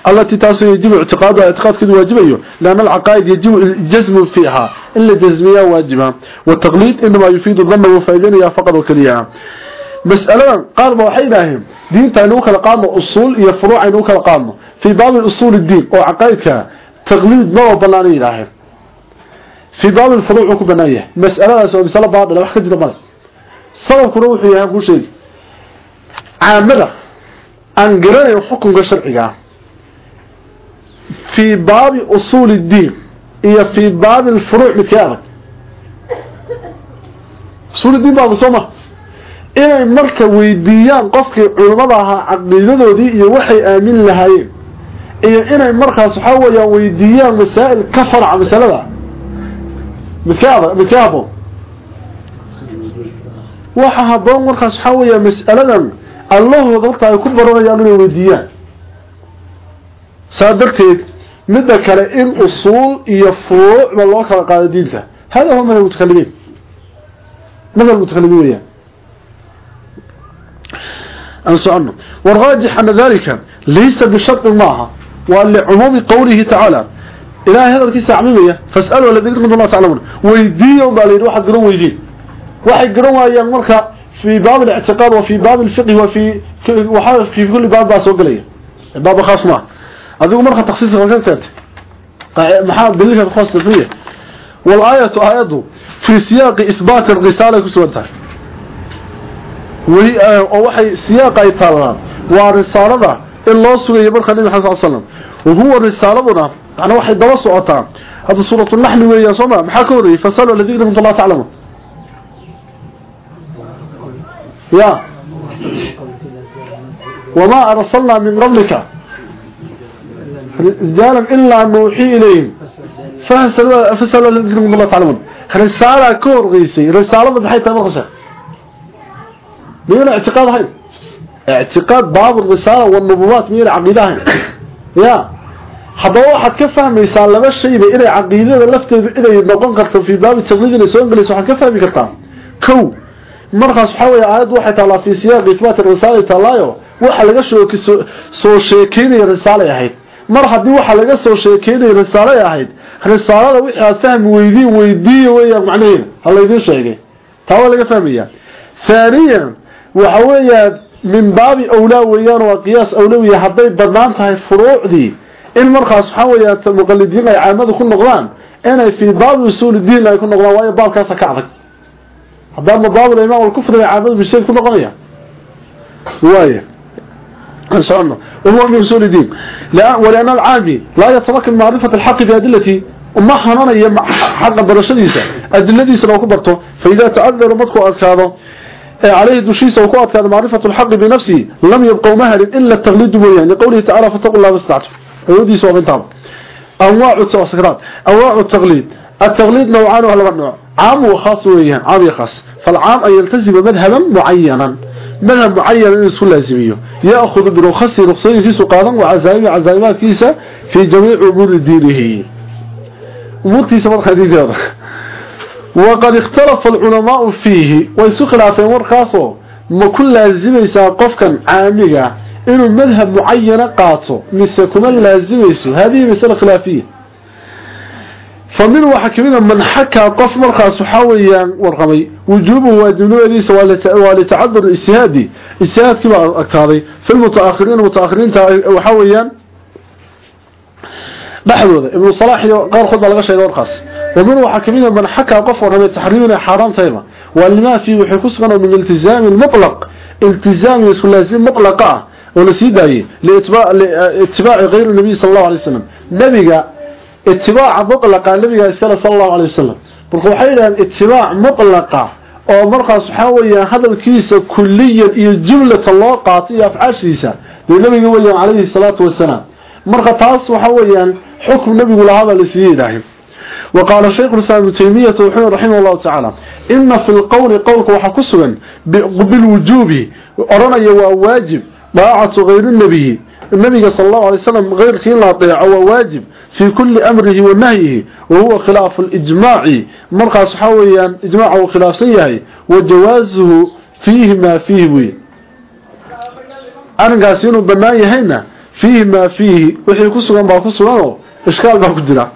التي تاسو يجب اعتقادها اعتقاد كده واجبه لأن العقائد يجب الجزم فيها. إلا جزمية واجبة. والتقليد إنما يفيد الظن وفائدين يا فقط qaar ba waxay yidhaaheen diinta aynu u kala qaadno usuul iyo furuuc aynu u kala qaadno fii baabi usuul diin oo fii baabi furuuc ku banaan yahay. Mas'aladaas oo mas'alo baadila wax ka jira male sababkuna wuxuu yahay ku sheegi caamada aan garanayn xukunka sharciga fii baabi usuul diin iyo baabi furuuc midkee adag usuul diin baa soo ma? Inay marka weydiiyaan qofkii culimada ahaa caqiidadoodii iyo waxay aamin lahaayeen iyo inay markaas waxaa weeyaan weydiiyaan masaa'il ka farca masalada midkee adag midkee haboon waxa haboon markaas waxaa weeyaa mas'aladan allahooda horta ay ku baranayaan inay weydiiyaan saa darteed midda kale in usuul iyo furuucba loo kala qaado diinta hada huwa madhab mutakalimiin madhab mutakalimiin weeyaan أن سؤالنا والراجح أن ذلك ليس بشرط معها وأن لعموم قوله تعالى إلى هذا الكيس عميمية فاسألوا الذين من الله تعلمون ويديهم بالين واحد قرون ويدين واحد قرون ويان مركا في باب الاعتقاد وفي باب الفقه وفي في كل باب باسو قليا باب خاص معه هذا مركا تخصيص غير كانت محاول دليل الخاصة فيه والآية آياته في سياق إثبات الرسالة كسوانتها weli oo waxay siyaaq ay taalaan waa risaalada in loo sugayo marka nabi xasan sallam oo huwa risaaladuna ana waxay daba socotaa hada suuratu nahl weeyaa soma maxaa ka horeeyay fasalu alladhina min allah ta'lamu ya وما أرسلنا من قبلك رجالا إلا نوحي إليهم فسألوا فسألوا الذين من الله تعلمون رسالة كور غيسي رسالة بحيث مرخصة مين اعتقاد هاي اعتقاد باب الرسالة والنبوات مين عقيدة هاي يا haddaba waxaad ka fahmaysaa laba shayba inay caqiidada lafteeda inay noqon karto fii baabi taqliid inay soo ingelayso waxaad ka fahmi kartaa. Kow markaas waxaa weeye aayaddu waxay taallaa fii siyaaqi ifbaati risaala taallaayo waxa laga soo soo sheekeynaya risaalay ahayd. Mar haddii waxa laga soo sheekeynaya risaalay ahayd risaalada wixii aad fahmi weydiin weydiiya weeyaan macnaheedu. Ha laydiin sheegay. Taa waa laga fahmayaa haaniyan waxa weeyaan min baabi awlaa weeyaan waa qiyaas awlowiya hadday bannaan tahay furuucdii in markaas waxa weeyaan muqallidiin ay caamada ku noqdaan inay fi baabi usul diin ay ku noqdaan waayo baabkaas ka adag haddana baab imaam al-kufr ay caamada bishay ku noqonaya waayo أنسألنا وهو من أصول الدين. لا ولأن العامي لا يتمكن معرفة الحق بأدلته وما حنانا حق برشديسة. أدلتيسة لو كبرته فإذا تأذر مدكو أذكاره. عليه دوشيسة وكو أذكار معرفة الحق بنفسه. لم يبقوا مهل إلا التغليد بويان لقوله تعالى فاتقوا الله واستعتوا أيودي سوى من طابع أنواع التوسكرات أنواع التغليد التغليد نوعان وهلا نوع عام وخاص ويان عام خاص فالعام أن يلتزم مذهبا معينا مذهب معين إنه يسكن لازميه يأخذ برخص رخصين في سقاطا وعزائم عزائمات كيسة في جميع أمور دينه أمور كيسة مرخة دينه وقد اختلف العلماء فيه ويسخل في مرخصه ما كل لازم يساقف كان عامقة إنه مذهب معين قاطه مسكما لازم يسو هذه مسألة خلافية فمن وحكمنا من حكى قف مرخص حاويا ورقمي وجوبه واجبه ليس ولتعذر الاجتهادي اجتهاد كما اكتاضي في المتأخرين المتأخرين وحاويا بحثوا ابن صلاح قال خذ لغا شيء ورخص ومن وحكمنا من حكى قف ورقمي تحريمنا حرام تيما والما فيه وحكسنا من التزام المطلق التزام يسكن لازم مطلقة ونسيد أي لإتباع, لإتباع غير النبي صلى الله عليه وسلم نبيك اتباع مطلق النبي صلى الله عليه وسلم فرقوا حيثا اتباع مطلقة ومرقى صحاوية هذا الكيس كليا جملة الله قاطية في عشرسة للنبي عليه الصلاة والسلام مرقى تاسو حاوية حكم نبي العظم لسيد أي وقال الشيخ رسالة تيمية وحيو رحمه الله تعالى إن في القول قولك وحكسوا بالوجوب أرمي وواجب طاعة غير النبي. النبي صلى الله عليه وسلم غير كلا طيع وواجب في كل أمره ونهيه وهو خلاف الإجماع. مرقى صحويا إجماعه خلاف وجوازه فيه ما فيه. أنا قاسين بناي هنا فيه ما فيه. وحي كسوغان با كسوغان إشكال با كجرا.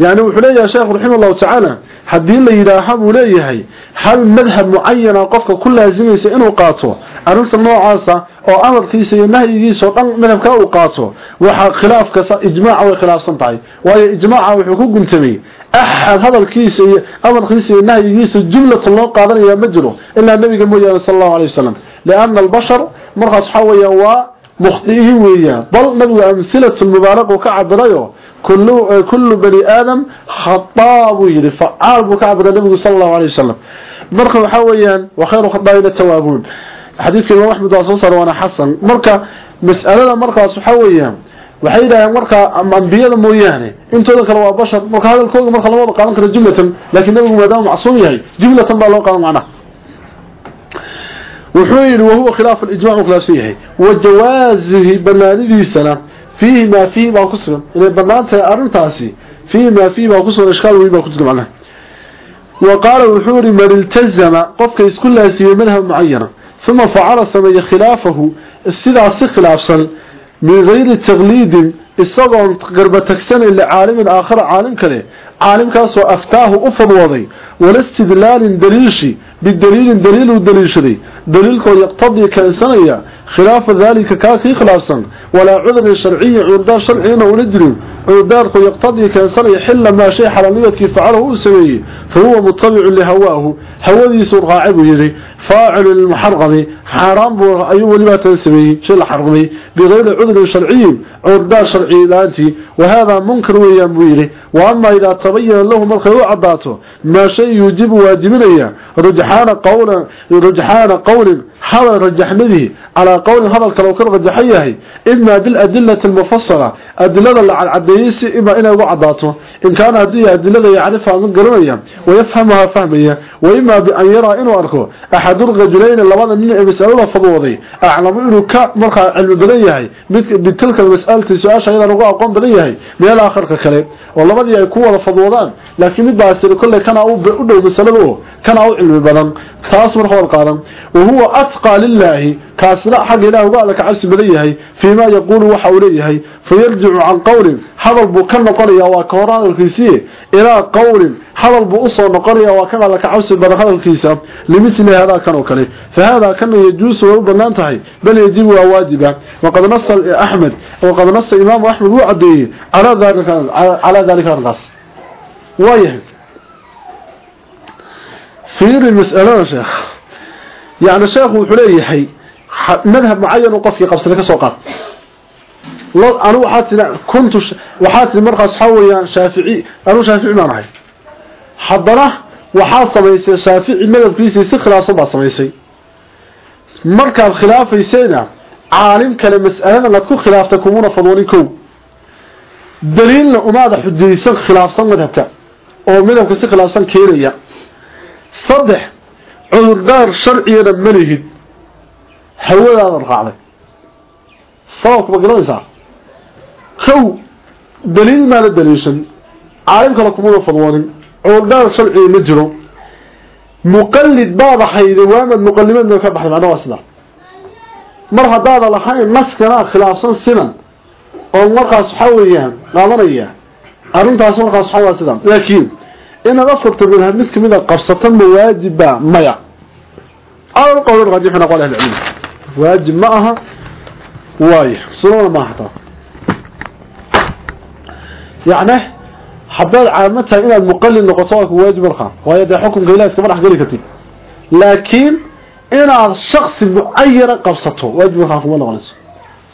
يعني وحلية شيخ رحمه الله تعالى حدين لي يراها وليه هل مذهب معين قفك كل لازميس إنه قاطو arinta noocaasa oo amarkiisa iyo nahyigiisa oo dhan madhabka uu qaato waxa khilaaf ka ijmaac way khilaafsan tahay waayo ijmaac wuxuu ku guntamay ahad hadalkiisa iyo amarkiisa iyo nahyigiisa jumlada loo qaadanaya ma jiro ilaa nabiga mooyaane sallallahu alayhi wasallam laana albashar markaas waxa weeyaan waa مخطئين ويا بل نبي أمثلة المبارك وكعبريو كل, كل بني آدم خطاب ويلي فعال وكعبر النبي صلى الله عليه وسلم مرخب حويا وخير خطائنا التوابون xadiidka imaam axmed waa soo saaray waana xasan. Marka mas'alada markaas waxaa waxay yidhaaheen markaa ambiyada mooyaane intooda kale waa bashar marka hadalkooda marka lama wada qaadan karo jumlatan laakiin nabigu maadaama macsuum yahay jumlatan baa loo qaadan macnaha. Wuxuu yidhi wahuwa khilaaf alijmac uu khilaafsan yahay. Wa jawaasihi banaanidiisana fiihi maa fiihi baa ku sugan. Inay banaan arintaasi arrintaasi fiihi maa fiihi baa ku sugan ishkaal weyn baa ku jira macnaha. Wa qaala wuxuu yidhi man iltazama qofka isku laasiyey madhab mucayana ثم فعل سمي خلافه السيدة خلافا من غير تغليد isagoo garba tagsanay caalim aakhir caalim kale caalimkaas oo aftaahu u fadwooday wala istidlaalin daliishi bidaliilin daliil uu daliishaday daliilkoo yaqtadii keensanaya khilaafa daalika kaa kii khilaafsan walaa cudrin sharciyi cudurdaar sharcigana una jirin cudurdaarku yaqtadii keensanaya xilla maa shay xalaalnimadkii facalahu uu sameeyey fa huwa mutabicun lihawaahu hawadiisuu raacay buu yidhi فاعل المحرم حرام أيوه لما تنسميه شل الحرمي بغير عذر شرعي عرضاء شرعي لانتي وهذا منكر وينبويله وأما إذا تبين له مرخي وعباته ما شيء يجب واجبنا رجحان قول رجحان قول حول رجحنه. على قول هذا الكلام كان رجحيه. إما بالأدلة المفصلة. أدلة على العديس إما إنا وعباته إن كان هذه أدلة يعرفها من قرنية. ويفهمها فهمية. وإما بأن يرى إنه أركو أحد أحد الرجلين لبدا من المسألة فضوضي أعلم إنه كمرخى المبديهي بتلك المسألة سؤاشا إذا نقع قوم بديهي من الآخر ككلم واللبدا يكون فضوضان لكن مدبع السير كله كان أدو مسألة كان أو علم بدن تاس مرخى القادم وهو أتقى لله. كاسراء حق إله قال لك عرس بديهي فيما يقول وحوليه فيرجع عن قول. حضر بكنا قرية وكوران الكيسية إلى قول. حضر بأسر نقرية وكما لك عرس بدخل لمثل هذا kan oo kale. Fahada kan yajuusu way u bannaan tahay bal yajibu waa waajiba. Waqad nasa ahmed waqad nasa imaam ahmed wuu cadeeyay ala dhalika ala dhalika arqas wayah fiiri mas'alada sheekh. Yaani sheekhu wuxuu leeyahay madhab muayan qofkii qabsada ka soo qaad. Loo anu waxa tira kuntu waxa tira markaas xawayaan shaafici anu shaafici ma nahay haddana waxaa samaysay shaafici madhabkiisii si khilaafsan baa samaysay. Markaad khilaafaysayna caalim kale mas'aladan aad ku khilaaftay kumuna fadoonin kow. Daliilna umaada xujaysan khilaafsan madhabka oo madhabka si khilaafsan keenaya. Saddex cudurdaar sharciyana ma lihid. Hawadaadaad raacday. Sababka ma garanaysaa? Kow daliil maana daliishan caalim kale kumuna fadoonin cudurdaar sharciga ma jiro. Muqallid baada hayday waamad muqalimadna ka baxday macnaha waa sidaa mar haddaada lahayn naskana khilaafsan sinan oo markaas waxaa weeyaan qaadanaya arrintaas markaas waxaa waa sidaa laakiin inaad afarta madhab mid ka mid a qabsato ma waajiba maya. Aw qowl rajixna qol ahli ilm waajib ma aha. Waay sunna ma aha. Yaani haddaad caadmo tahay inaad muqallid noqoto waa ku waajib markaa. Waayo dee xukunka ilaah iskama dhex geli kartid. Laakiin inaad shaksi mucayana qabsato waajib markaa kuma noqonayso.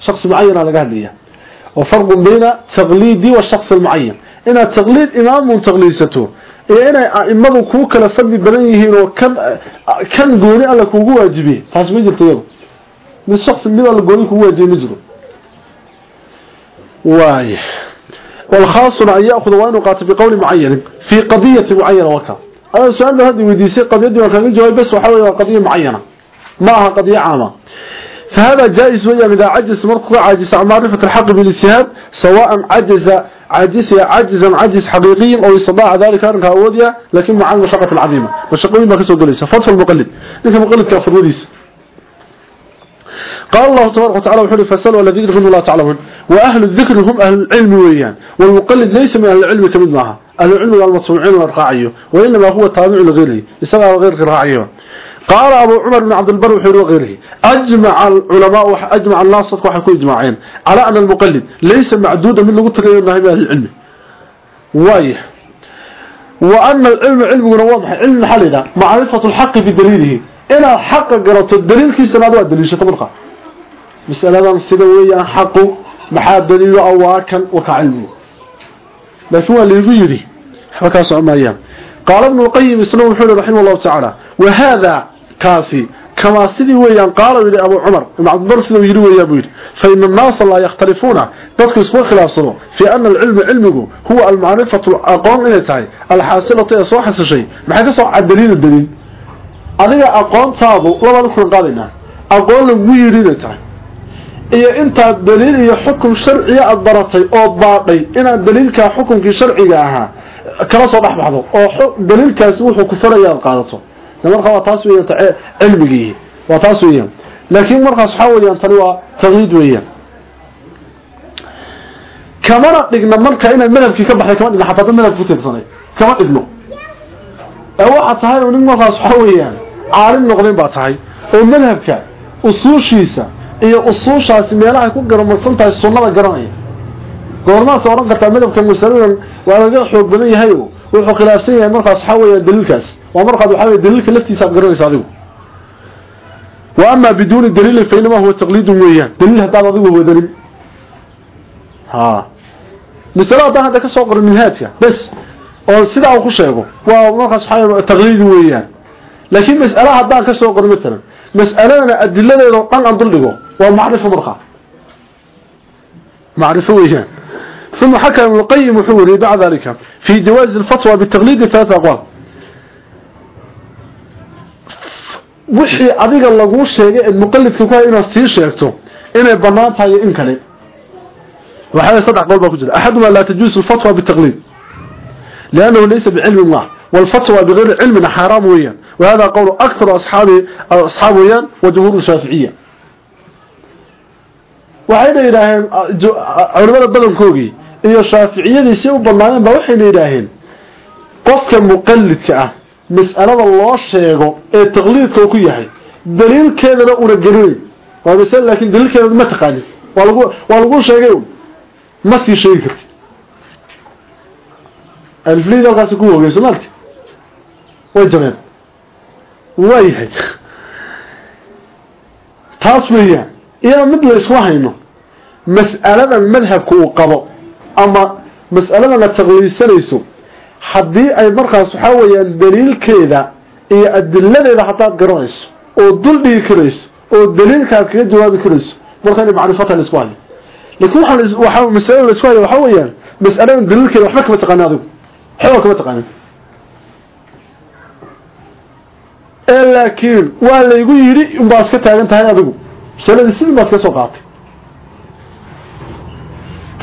Shaksi mucayana laga hadliya oo farqun bayna taqliidi wa shaksi almucayan inaad taqliid imaamun taqliidsato iyo inay a'imadu kuu kala fadli badan yihiin oo kan kan gooni alla kugu waajibiye taas ma jirto iyadu mid shaksi mid alla gooni kugu waajibiye ma jiro. Waayo والخاصنا أن يأخذ وأن قاتل بقول معين في قضية معينة وكا هذا السؤال ده هذه ويديسي قضية وكان جواب بس وحاول قضية معينة. معها قضية عامة. فهذا جائز ويا إذا عجز مرقى عاجز عن معرفة الحق بالاجتهاد سواء عجز عاجز عاجزا عجز حقيقي أو استطاع ذلك أنك أوديا لكن مع المشقة العظيمة. مشقة ما كسو قليسة فضف المقلد. لك مقلد كافر قال الله تبارك وتعالى وحده فسألوا الذين هم لا تعلمون وأهل الذكر هم أهل العلم ويان والمقلد ليس من أهل العلم كمد معها أهل العلم والمطمعين والراعيه وإنما هو تابع لغيره يسمى غير راعيه قال أبو عمر بن عبد البر وحير وغيره أجمع العلماء أجمع الناس وحكوا إجماعين على أن المقلد ليس معدودا من لغة غير أهل العلم. وايه وأن العلم علم واضح علم حلنا معرفة الحق بدليله إلى حق قرأت الدليل كي سنادوا الدليل؟ شتبرقى مسألة سيدوية حق محاد دليل أواكا وكعلمه. لكن هو اللي يريده. فكاسو عما أيام قال ابن القيم السلام الحول رحمه الله تعالى. وهذا كاسي كما سيدوية قال إلى أبو عمر. مع الضر سيدوية أبوه فإن الناس لا يختلفون. تذكر اسمه خلاصه. في أن العلم علمه هو المعرفة الأقوام إليتها الحاسلة يصوح السشي محاك يصوح الدليل الدليل. أنه أقوام تابو. لا نكون قادنا أقوام مو يريده تعالى iyo inta daliil iyo xukun sharci ah baratay oo baaqay ina daliilka xukunkii sharciga ahaa kala soo dhaxbaxdo oo daliilkaasi wuxuu ku farayaa qaadato. Marka waa taas weeyaan cilmigii waa taas weeyaan. Laakiin markaas waxa weeyaan tani waa taqliid weeyaan. Kamana dhigna marka inay madhabkii ka baxday kama dhigna xataa madhab ku tirsanay kama dhigno. Ee waxa tahay nin markaas waxa weeyaan caalim noqdeen baa tahay oo madhabka usuushiisa iyo usuushaasi meelaha ku garamarsan tahay sunnada garanaya. Goormaas oran kartaa madhabka musaliman waa laga xoog badan yahay wuxuu khilaafsan yahay markaas waxa weeyaan daliilkaas. Waa markaad waxa weeyaan daliilka laftiisa aad garanaysaa adigu. Wa ama biduni daliil fa inma huwa taqlid weeyaan. Daliil hadaa adigu wadanin. Ha misala hadaa hada ka soo qorin minhaajka bas oo sida uu ku sheego waa markaas waxa weeyaan taqlid weeyaan. Laakiin mas'ala hadaa ka soo qorin mesela mas'aladana adiladeedo dhan aan dul ومعرفة برخة معرفة وجهان. ثم حكم القيم حوري بعد ذلك في جواز الفتوى بالتغليد ثلاثة أقوال. وحي أضيق الله قول الشيء المقلب في قائمة سيشيكتو إن البنات هي إنكالي وحالي صدق قول بكجل. أحدهم لا تجوز الفتوى بالتغليد لأنه ليس بعلم الله. والفتوى بغير علمنا حرام وهذا قول أكثر أصحابي أصحابيان وجهور الشافعية. Waxayna yidhaaheen culimada badankoogii iyo shaaficiyadii si u badnaadeen ba waxayna yidhaaheen qofka muqalidka ah mas'alada loo sheego ee taqliidka ku yahay daliilkeedana una gelinayn waa masale laakiin daliilkeeda ma taqaanin waa lagu waa lagu sheegay ma sii sheegi kartid. Alfliid halkaasi ku hoogeyso maalti way jabeen. Waayahay taas weeyaan iyada mid la isku hayno mas'alada madhabka uu qabo ama mas'alada la taqliisanayso haddii ay markaas waxaa weeyaan daliilkeeda iyo adiladeeda haddaad garanayso oo dul dhigi karayso oo daliilka aad kaga jawaabi karayso marka inay macrifata la isku hayo. Laakiin waxaa waxaa masalada la isku hayo waxaa weeyaan mas'alada daliilkeeda waxba kama taqaanin adigu. Waxba kama taqaanin ee laakiin waa laygu yidhi unbaa iska taagan tahay adigu masaladii sidii baad ka soo qaatay.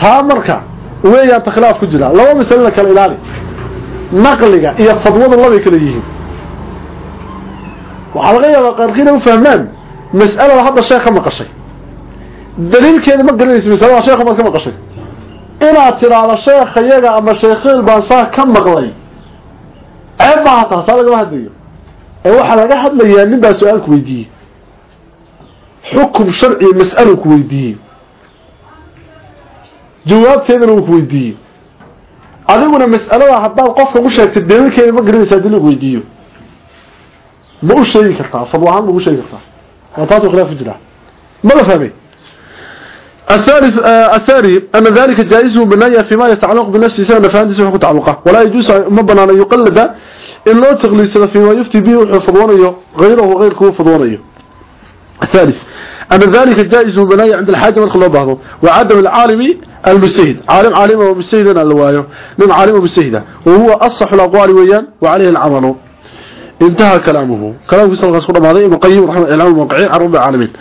Taa marka weeyaan ta khilaaf ku jira. Laba masalena kala ilaali. Naqliga iyo fadwadu labay kala yihiin. Waxaa laga yaabaa qaarkiina u fahmaan mas'alada hadda sheekh ka maqashay. Daliilkeeda ma garanaysa masalada sheekha maad ka maqashay. Inaad tiraahdo sheekha yaga ama sheekheel baan saa ka maqlay. Ceeb baa hataa saa lagama hadlayo. Ee waxaa laga hadlayaa nin baa su'aal ku weydiiyey حكم شرعي مسألة كويدية جواب تيدنا كويدية أدونا مسألة حتى القصة مش هتدين يا مقرن سادين كويدية ما أش شيء كرتا فضوحان ما أش شيء كرتا وطاته خلاف الجلع ماذا فهمي. الثالث آه، الثاني أن ذلك جائزه بناية فيما يتعلق بنفس سنة فهندس وحكو تعلقة. ولا يجوز مبنى أن يقلد إلا لا فيما يفتي به فضوانيه غيره وغيره فضوانيه الثالث أن ذلك جائز بناية عند الحاجة من خلال بعضه وعدم العالم المجتهد عالم عالم ومجتهدا الواية من عالم ومجتهدا وهو أصح الأقوال ويان وعليه العمل انتهى كلامه كلامه صلى الله عليه وسلم هذا ابن قيم رحمه الله الموقعين عن رب العالمين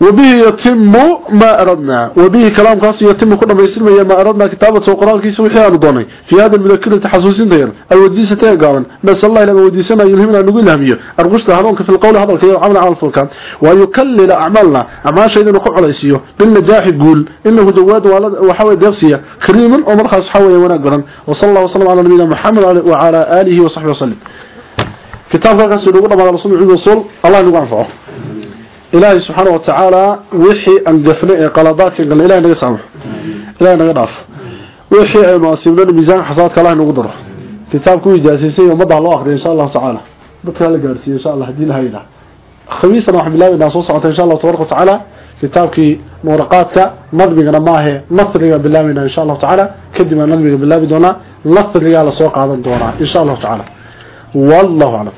وبه يتم ما أردنا. وبه كلام خاص يتم كل ما يسلم ما أردنا. كتابة وقرآن كيس وحيان ضوني. في هذا المذكر التحسوسين دير. الوديسة تيقاما نسأل الله لما وديسنا يلهمنا نقول لهم أرغشت هذونك في القول هذا الكي عمل على الفلكان ويكلل أعمالنا. أعمال شيء نقول على إسيه بالنجاح يقول إنه جواد وحاول درسية. كريما ومرخص حاول ونقرا وصلى الله وسلم على نبينا محمد وعلى آله وصحبه وسلم. كتاب كان سيدنا على رسول الله الله عنفعه إلهي سبحانه وتعالى وحي أن دفنئ قلبات قال إلهي نقص عنه إلهي نقضعف وحي أن أصيبنا الميزان حصادك الله نقدره كتاب كوي جاسيسي ومضع الله آخر إن شاء الله تعالى بكرة لقارسي إن شاء الله دين هاينا خميسا نحن بالله إن أصوص إن شاء الله تبارك وتعالى كتابك مورقاتك نظمك ماهي نصرك بالله من إن شاء الله تعالى كدما نظمك بالله بدونا نصرك على سوق هذا الدورة إن شاء الله تعالى والله أعلم